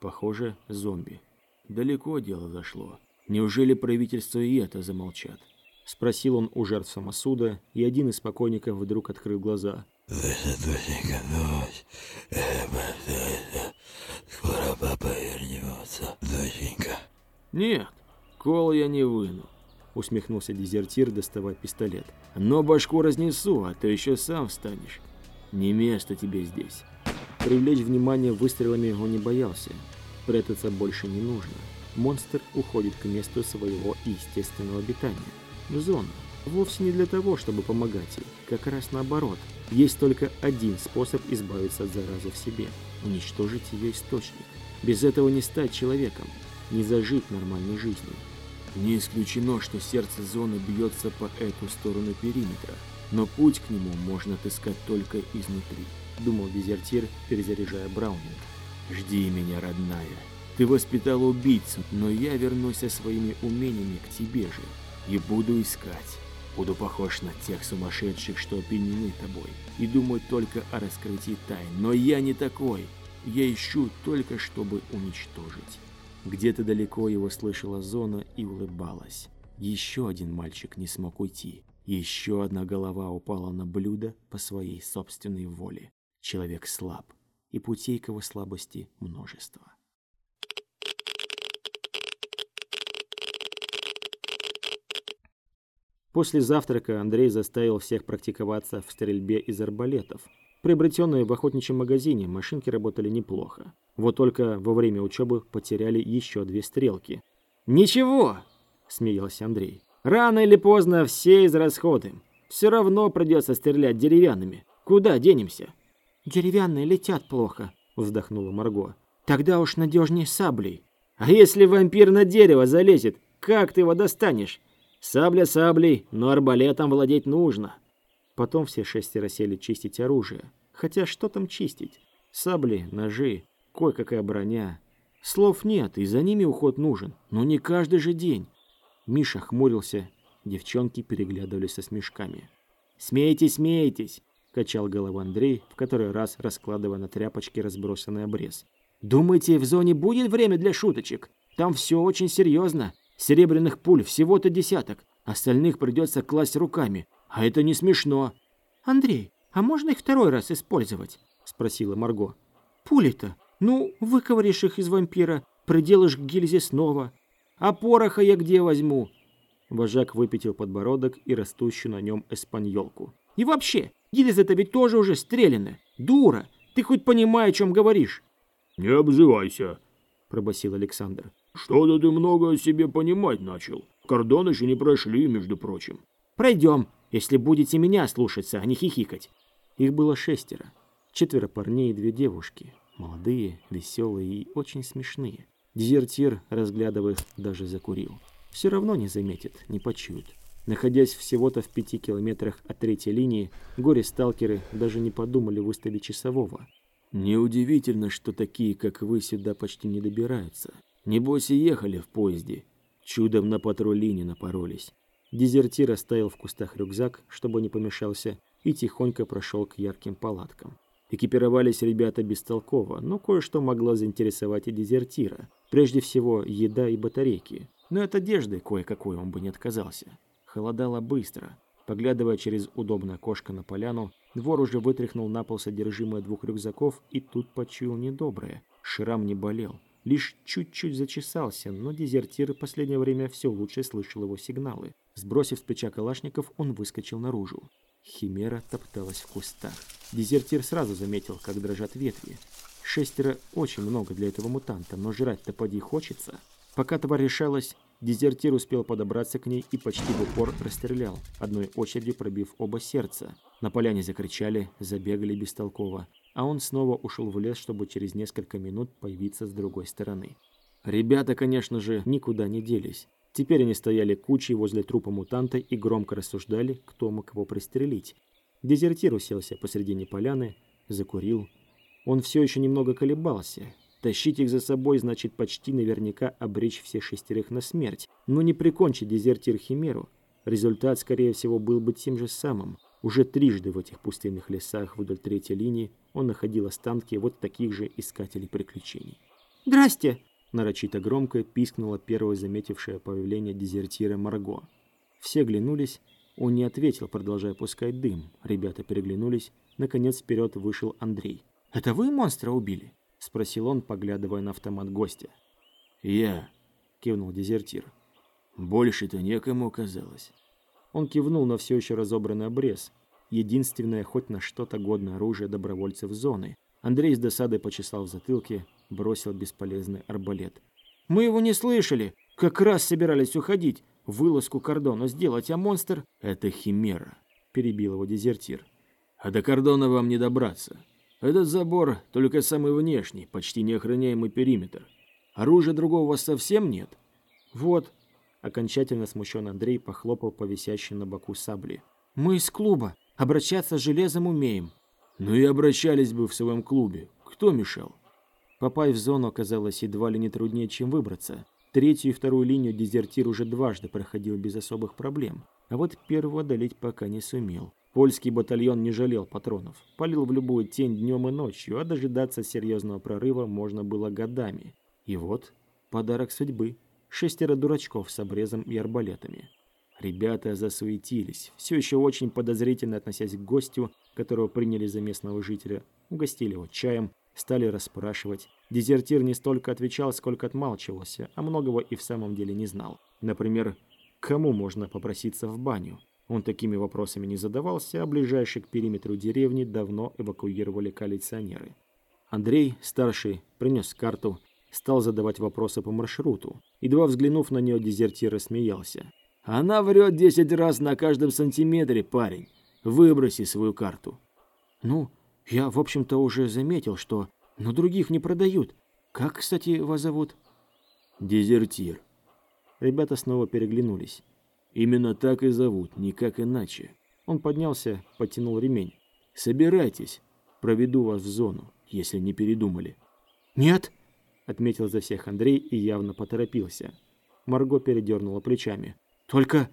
Похоже, зомби. Далеко дело зашло. Неужели правительство и это замолчат? Спросил он у жертв самосуда, и один из покойников вдруг открыл глаза. Скоро папа вернется, доченька. Нет, кол я не выну, усмехнулся дезертир, доставая пистолет. Но башку разнесу, а то еще сам встанешь. Не место тебе здесь. Привлечь внимание выстрелами он не боялся. Прятаться больше не нужно. Монстр уходит к месту своего естественного обитания. В зону. Вовсе не для того, чтобы помогать ей. Как раз наоборот. Есть только один способ избавиться от заразы в себе – уничтожить ее источник. Без этого не стать человеком, не зажить нормальной жизнью. Не исключено, что сердце зоны бьется по эту сторону периметра, но путь к нему можно отыскать только изнутри, думал дезертир, перезаряжая Браунинг. Жди меня, родная. Ты воспитала убийцу, но я вернусь со своими умениями к тебе же и буду искать. Буду похож на тех сумасшедших, что опьянены тобой, и думают только о раскрытии тайн. Но я не такой. Я ищу только, чтобы уничтожить. Где-то далеко его слышала зона и улыбалась. Еще один мальчик не смог уйти. Еще одна голова упала на блюдо по своей собственной воле. Человек слаб, и путей к его слабости множество. После завтрака Андрей заставил всех практиковаться в стрельбе из арбалетов. Приобретенные в охотничьем магазине машинки работали неплохо. Вот только во время учебы потеряли еще две стрелки. «Ничего!» – смеялся Андрей. «Рано или поздно все израсходим. Все равно придется стрелять деревянными. Куда денемся?» «Деревянные летят плохо», – вздохнула Марго. «Тогда уж надежнее саблей. А если вампир на дерево залезет, как ты его достанешь? Сабля саблей, но арбалетом владеть нужно. Потом все шестеро сели чистить оружие. Хотя что там чистить? Сабли, ножи, кое-какая броня. Слов нет, и за ними уход нужен, но не каждый же день. Миша хмурился, девчонки переглядывались со смешками. «Смейтесь, смейтесь!» – качал голову Андрей, в который раз раскладывая на тряпочке разбросанный обрез. «Думаете, в зоне будет время для шуточек? Там все очень серьезно. Серебряных пуль всего-то десяток, остальных придется класть руками, а это не смешно. «Андрей, а можно их второй раз использовать?» – спросила Марго. «Пули-то? Ну, выковыришь их из вампира, приделаешь к гильзе снова. А пороха я где возьму?» Вожак выпятил подбородок и растущую на нем эспаньолку. «И вообще, гильза-то ведь тоже уже стреляна. Дура, ты хоть понимаешь, о чем говоришь?» «Не обзывайся», – пробасил Александр. Что-то ты много о себе понимать начал. Кордон еще не прошли, между прочим. Пройдем, если будете меня слушаться, а не хихикать. Их было шестеро. Четверо парней и две девушки. Молодые, веселые и очень смешные. Дезертир, разглядывая их, даже закурил. Все равно не заметит, не почует. Находясь всего-то в пяти километрах от третьей линии, горе-сталкеры даже не подумали выставить часового. Неудивительно, что такие, как вы, сюда почти не добираются. Небось и ехали в поезде. Чудом на патрули не напоролись. Дезертир оставил в кустах рюкзак, чтобы не помешался, и тихонько прошел к ярким палаткам. Экипировались ребята бестолково, но кое-что могло заинтересовать и дезертира. Прежде всего, еда и батарейки. Но от одежды кое-какой он бы не отказался. Холодало быстро. Поглядывая через удобное окошко на поляну, двор уже вытряхнул на пол содержимое двух рюкзаков и тут почуял недоброе. Шрам не болел, лишь чуть-чуть зачесался, но дезертир в последнее время все лучше слышал его сигналы. Сбросив с плеча калашников, он выскочил наружу. Химера топталась в кустах. Дезертир сразу заметил, как дрожат ветви. Шестеро очень много для этого мутанта, но жрать-то поди хочется. Пока тварь решалась, дезертир успел подобраться к ней и почти в упор расстрелял, одной очередью пробив оба сердца. На поляне закричали, забегали бестолково, а он снова ушел в лес, чтобы через несколько минут появиться с другой стороны. Ребята, конечно же, никуда не делись. Теперь они стояли кучей возле трупа мутанта и громко рассуждали, кто мог его пристрелить. Дезертир уселся посредине поляны, закурил. Он все еще немного колебался. Тащить их за собой значит почти наверняка обречь всех шестерых на смерть, но не прикончить дезертир Химеру. Результат, скорее всего, был бы тем же самым. Уже трижды в этих пустынных лесах вдоль третьей линии он находил останки вот таких же искателей приключений. «Здрасте!» Нарочито громко пискнула первая заметившая появление дезертира Марго. Все глянулись, он не ответил, продолжая пускать дым. Ребята переглянулись, наконец вперед вышел Андрей. «Это вы монстра убили?» — спросил он, поглядывая на автомат гостя. «Я», — кивнул дезертир. «Больше-то некому оказалось». Он кивнул на все еще разобранный обрез, единственное хоть на что-то годное оружие добровольцев зоны. Андрей с досадой почесал в затылке, бросил бесполезный арбалет. «Мы его не слышали! Как раз собирались уходить, вылазку кордона сделать, а монстр...» «Это химера», — перебил его дезертир. «А до кордона вам не добраться. Этот забор только самый внешний, почти неохраняемый периметр. Оружия другого у вас совсем нет?» «Вот», — окончательно смущен Андрей похлопал по висящей на боку сабли. «Мы из клуба. Обращаться с железом умеем». «Ну и обращались бы в своем клубе. Кто мешал?» Попасть в зону оказалось едва ли не труднее, чем выбраться. Третью и вторую линию дезертир уже дважды проходил без особых проблем. А вот первого одолеть пока не сумел. Польский батальон не жалел патронов. Палил в любую тень днем и ночью, а дожидаться серьезного прорыва можно было годами. И вот подарок судьбы. Шестеро дурачков с обрезом и арбалетами. Ребята засуетились, все еще очень подозрительно относясь к гостю, которого приняли за местного жителя, угостили его чаем, Стали расспрашивать. Дезертир не столько отвечал, сколько отмалчивался, а многого и в самом деле не знал. Например, кому можно попроситься в баню? Он такими вопросами не задавался, а ближайшие к периметру деревни давно эвакуировали коалиционеры. Андрей, старший, принес карту, стал задавать вопросы по маршруту. Едва взглянув на нее, дезертир рассмеялся. «Она врет десять раз на каждом сантиметре, парень. Выброси свою карту». «Ну, я, в общем-то, уже заметил, что... Но других не продают. Как, кстати, вас зовут? Дезертир. Ребята снова переглянулись. Именно так и зовут, никак иначе. Он поднялся, потянул ремень. Собирайтесь, проведу вас в зону, если не передумали. Нет, отметил за всех Андрей и явно поторопился. Марго передернула плечами. Только...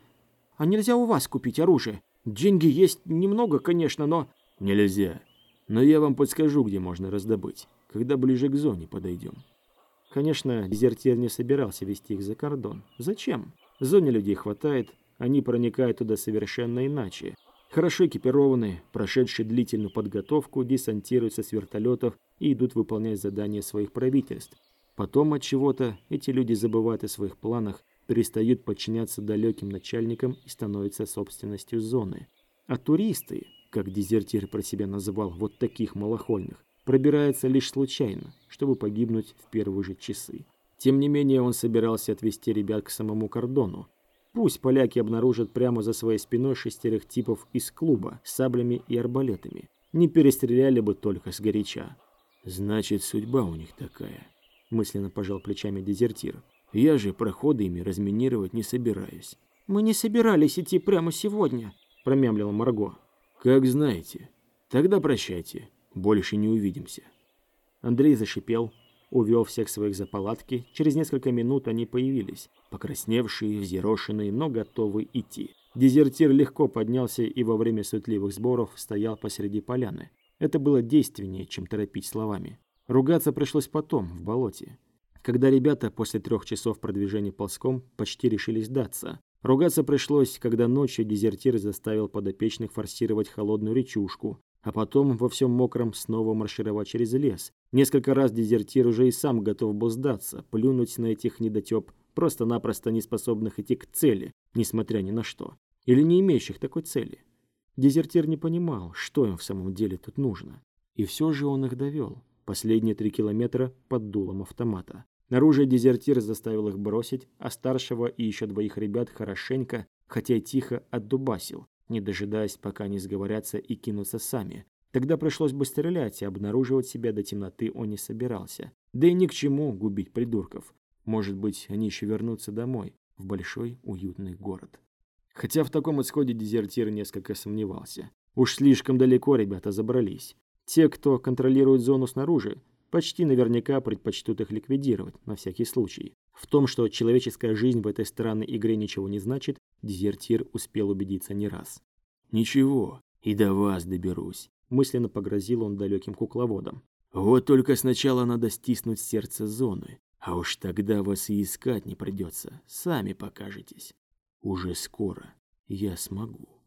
А нельзя у вас купить оружие? Деньги есть немного, конечно, но... Нельзя. Но я вам подскажу, где можно раздобыть, когда ближе к зоне подойдем. Конечно, дезертир не собирался вести их за кордон. Зачем? В зоне людей хватает, они проникают туда совершенно иначе. Хорошо экипированные, прошедшие длительную подготовку, десантируются с вертолетов и идут выполнять задания своих правительств. Потом от чего-то эти люди забывают о своих планах, перестают подчиняться далеким начальникам и становятся собственностью зоны. А туристы, как дезертир про себя называл вот таких малохольных, пробирается лишь случайно, чтобы погибнуть в первые же часы. Тем не менее, он собирался отвести ребят к самому кордону. Пусть поляки обнаружат прямо за своей спиной шестерых типов из клуба с саблями и арбалетами. Не перестреляли бы только с горяча. «Значит, судьба у них такая», — мысленно пожал плечами дезертир. «Я же проходы ими разминировать не собираюсь». «Мы не собирались идти прямо сегодня», — промямлила Марго. «Как знаете. Тогда прощайте. Больше не увидимся». Андрей зашипел, увел всех своих за палатки. Через несколько минут они появились, покрасневшие, взъерошенные, но готовые идти. Дезертир легко поднялся и во время суетливых сборов стоял посреди поляны. Это было действеннее, чем торопить словами. Ругаться пришлось потом, в болоте. Когда ребята после трех часов продвижения ползком почти решили сдаться. Ругаться пришлось, когда ночью дезертир заставил подопечных форсировать холодную речушку, а потом во всем мокром снова маршировать через лес. Несколько раз дезертир уже и сам готов был сдаться, плюнуть на этих недотеп, просто-напросто не способных идти к цели, несмотря ни на что. Или не имеющих такой цели. Дезертир не понимал, что им в самом деле тут нужно. И все же он их довел. Последние три километра под дулом автомата. Наружу дезертир заставил их бросить, а старшего и еще двоих ребят хорошенько, хотя и тихо, отдубасил, не дожидаясь, пока они сговорятся и кинутся сами. Тогда пришлось бы стрелять, и обнаруживать себя до темноты он не собирался. Да и ни к чему губить придурков. Может быть, они еще вернутся домой, в большой уютный город. Хотя в таком исходе дезертир несколько сомневался. Уж слишком далеко ребята забрались. Те, кто контролирует зону снаружи, почти наверняка предпочтут их ликвидировать, на всякий случай. В том, что человеческая жизнь в этой странной игре ничего не значит, дезертир успел убедиться не раз. «Ничего, и до вас доберусь», – мысленно погрозил он далеким кукловодом. «Вот только сначала надо стиснуть сердце зоны, а уж тогда вас и искать не придется, сами покажетесь. Уже скоро я смогу».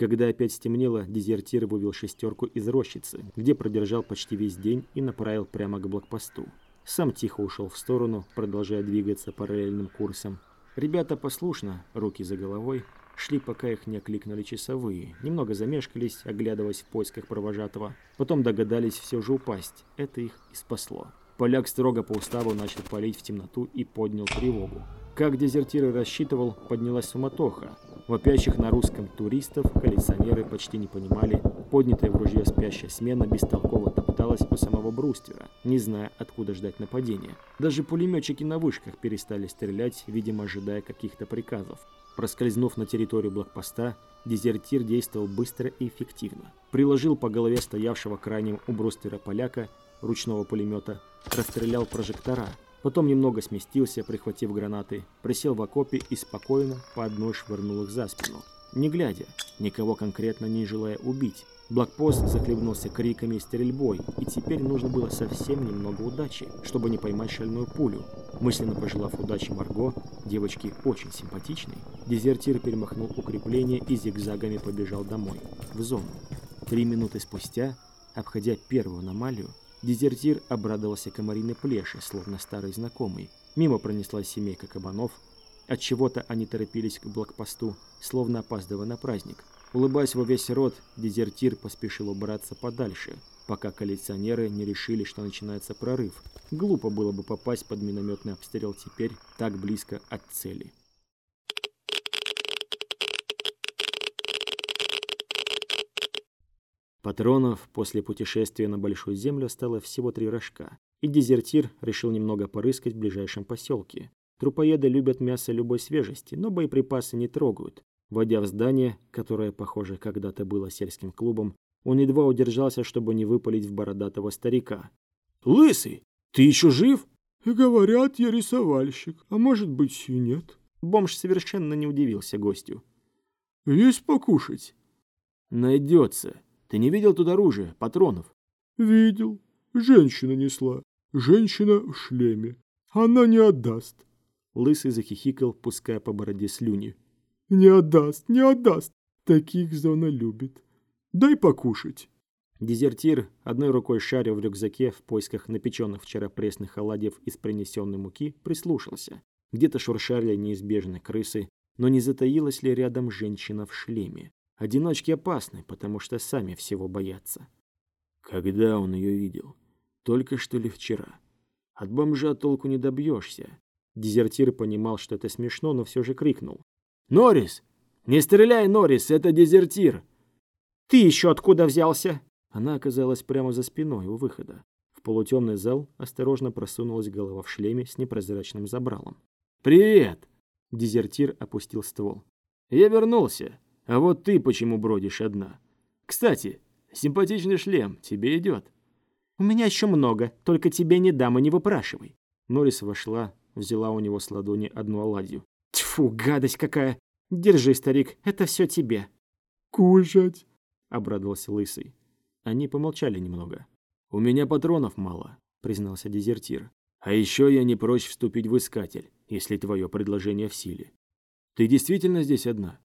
Когда опять стемнело, дезертир вывел шестерку из рощицы, где продержал почти весь день и направил прямо к блокпосту. Сам тихо ушел в сторону, продолжая двигаться параллельным курсом. Ребята послушно, руки за головой, шли, пока их не окликнули часовые. Немного замешкались, оглядываясь в поисках провожатого. Потом догадались все же упасть. Это их и спасло. Поляк строго по уставу начал палить в темноту и поднял тревогу. Как дезертир рассчитывал, поднялась суматоха. Вопящих на русском туристов коллекционеры почти не понимали. Поднятая в ружье спящая смена бестолково топталась у самого бруствера, не зная, откуда ждать нападения. Даже пулеметчики на вышках перестали стрелять, видимо, ожидая каких-то приказов. Проскользнув на территорию блокпоста, дезертир действовал быстро и эффективно. Приложил по голове стоявшего крайним у бруствера поляка ручного пулемета, расстрелял прожектора, Потом немного сместился, прихватив гранаты, присел в окопе и спокойно по одной швырнул их за спину. Не глядя, никого конкретно не желая убить. Блокпост захлебнулся криками и стрельбой, и теперь нужно было совсем немного удачи, чтобы не поймать шальную пулю. Мысленно пожелав удачи Марго, девочки очень симпатичной, дезертир перемахнул укрепление и зигзагами побежал домой, в зону. Три минуты спустя, обходя первую аномалию, Дезертир обрадовался комариной плеше, словно старый знакомый. Мимо пронеслась семейка кабанов. От чего-то они торопились к блокпосту, словно опаздывая на праздник. Улыбаясь во весь рот, дезертир поспешил убраться подальше, пока коллекционеры не решили, что начинается прорыв. Глупо было бы попасть под минометный обстрел теперь так близко от цели. Патронов после путешествия на Большую Землю стало всего три рожка, и дезертир решил немного порыскать в ближайшем поселке. Трупоеды любят мясо любой свежести, но боеприпасы не трогают. Войдя в здание, которое, похоже, когда-то было сельским клубом, он едва удержался, чтобы не выпалить в бородатого старика. «Лысый, ты еще жив?» «Говорят, я рисовальщик, а может быть и нет». Бомж совершенно не удивился гостю. «Есть покушать?» «Найдется», ты не видел тут оружия, патронов? Видел. Женщина несла. Женщина в шлеме. Она не отдаст. Лысый захихикал, пуская по бороде слюни. Не отдаст, не отдаст. Таких зона любит. Дай покушать. Дезертир, одной рукой шарил в рюкзаке в поисках напеченных вчера пресных оладьев из принесенной муки, прислушался. Где-то шуршали неизбежные крысы, но не затаилась ли рядом женщина в шлеме? Одиночки опасны, потому что сами всего боятся. Когда он ее видел? Только что ли вчера? От бомжа толку не добьешься. Дезертир понимал, что это смешно, но все же крикнул. «Норрис! Не стреляй, Норрис, это дезертир!» «Ты еще откуда взялся?» Она оказалась прямо за спиной у выхода. В полутемный зал осторожно просунулась голова в шлеме с непрозрачным забралом. «Привет!» Дезертир опустил ствол. «Я вернулся. А вот ты почему бродишь одна? Кстати, симпатичный шлем тебе идет. У меня еще много, только тебе не дам и не выпрашивай. Норрис вошла, взяла у него с ладони одну оладью. Тьфу, гадость какая! Держи, старик, это все тебе. Кушать! Обрадовался Лысый. Они помолчали немного. «У меня патронов мало», — признался дезертир. «А еще я не прочь вступить в искатель, если твое предложение в силе. Ты действительно здесь одна?»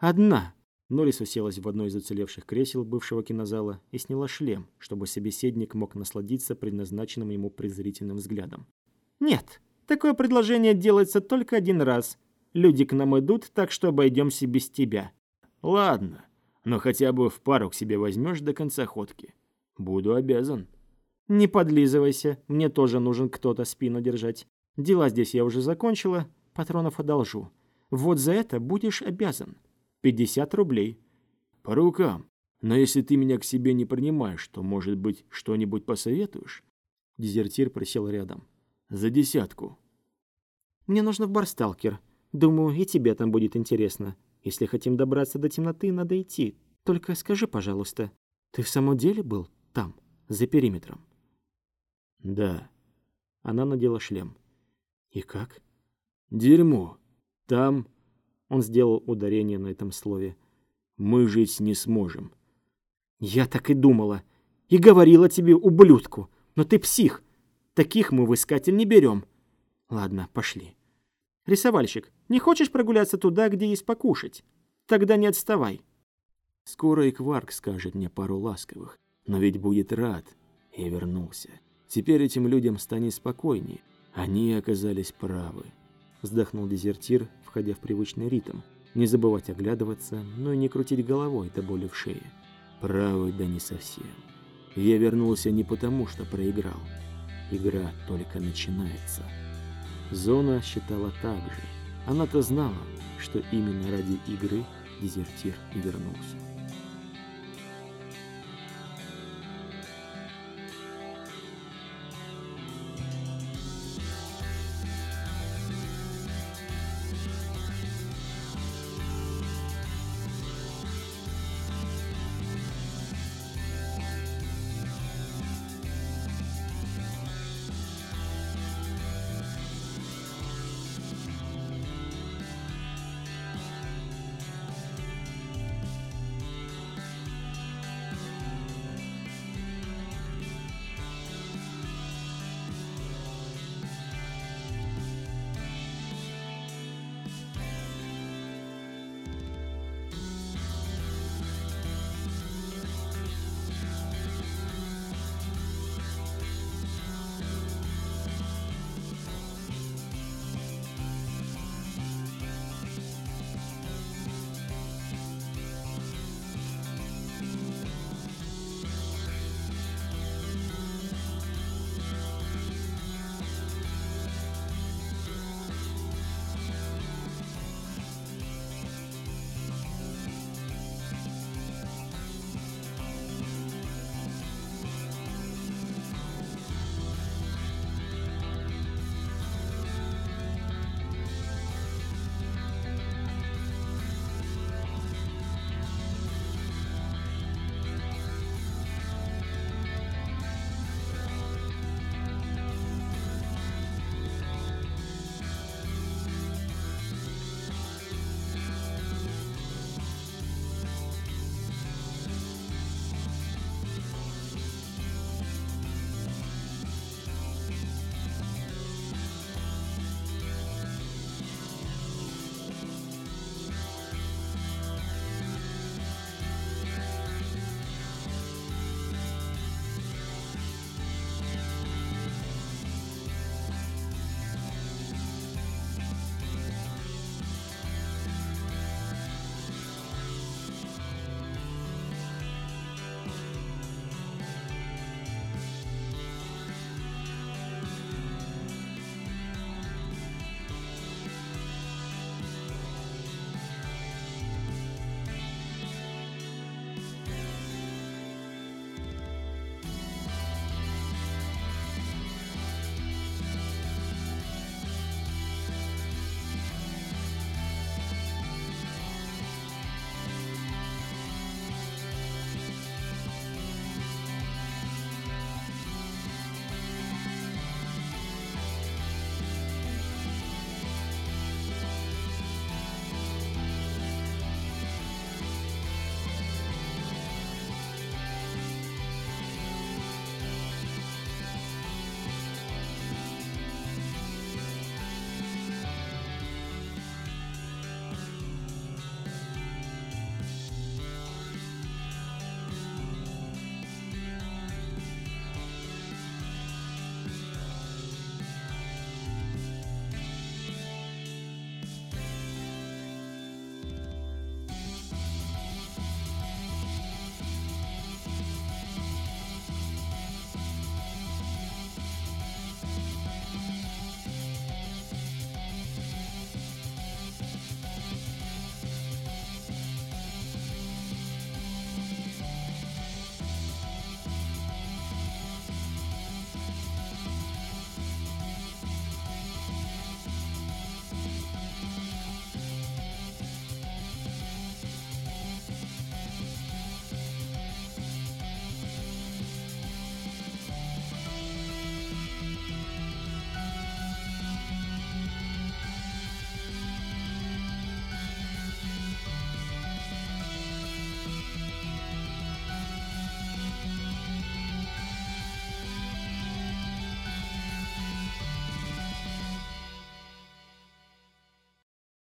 «Одна!» Норрис уселась в одно из уцелевших кресел бывшего кинозала и сняла шлем, чтобы собеседник мог насладиться предназначенным ему презрительным взглядом. «Нет, такое предложение делается только один раз. Люди к нам идут, так что обойдемся без тебя». «Ладно, но хотя бы в пару к себе возьмешь до конца ходки. Буду обязан». «Не подлизывайся, мне тоже нужен кто-то спину держать. Дела здесь я уже закончила, патронов одолжу. Вот за это будешь обязан. 50 рублей». «По рукам. Но если ты меня к себе не принимаешь, то, может быть, что-нибудь посоветуешь?» Дезертир присел рядом. «За десятку». «Мне нужно в Барсталкер. Думаю, и тебе там будет интересно. Если хотим добраться до темноты, надо идти. Только скажи, пожалуйста, ты в самом деле был там, за периметром?» «Да». Она надела шлем. «И как?» «Дерьмо. Там...» Он сделал ударение на этом слове. «Мы жить не сможем». «Я так и думала. И говорила тебе, ублюдку. Но ты псих. Таких мы в искатель не берем. Ладно, пошли. Рисовальщик, не хочешь прогуляться туда, где есть покушать? Тогда не отставай». Скоро и Кварк скажет мне пару ласковых, но ведь будет рад. Я вернулся. Теперь этим людям станет спокойнее. Они оказались правы. Вздохнул дезертир, входя в привычный ритм. Не забывать оглядываться, но и не крутить головой до боли в шее. Правы, да не совсем. Я вернулся не потому, что проиграл. Игра только начинается. Зона считала так же. Она-то знала, что именно ради игры дезертир и вернулся.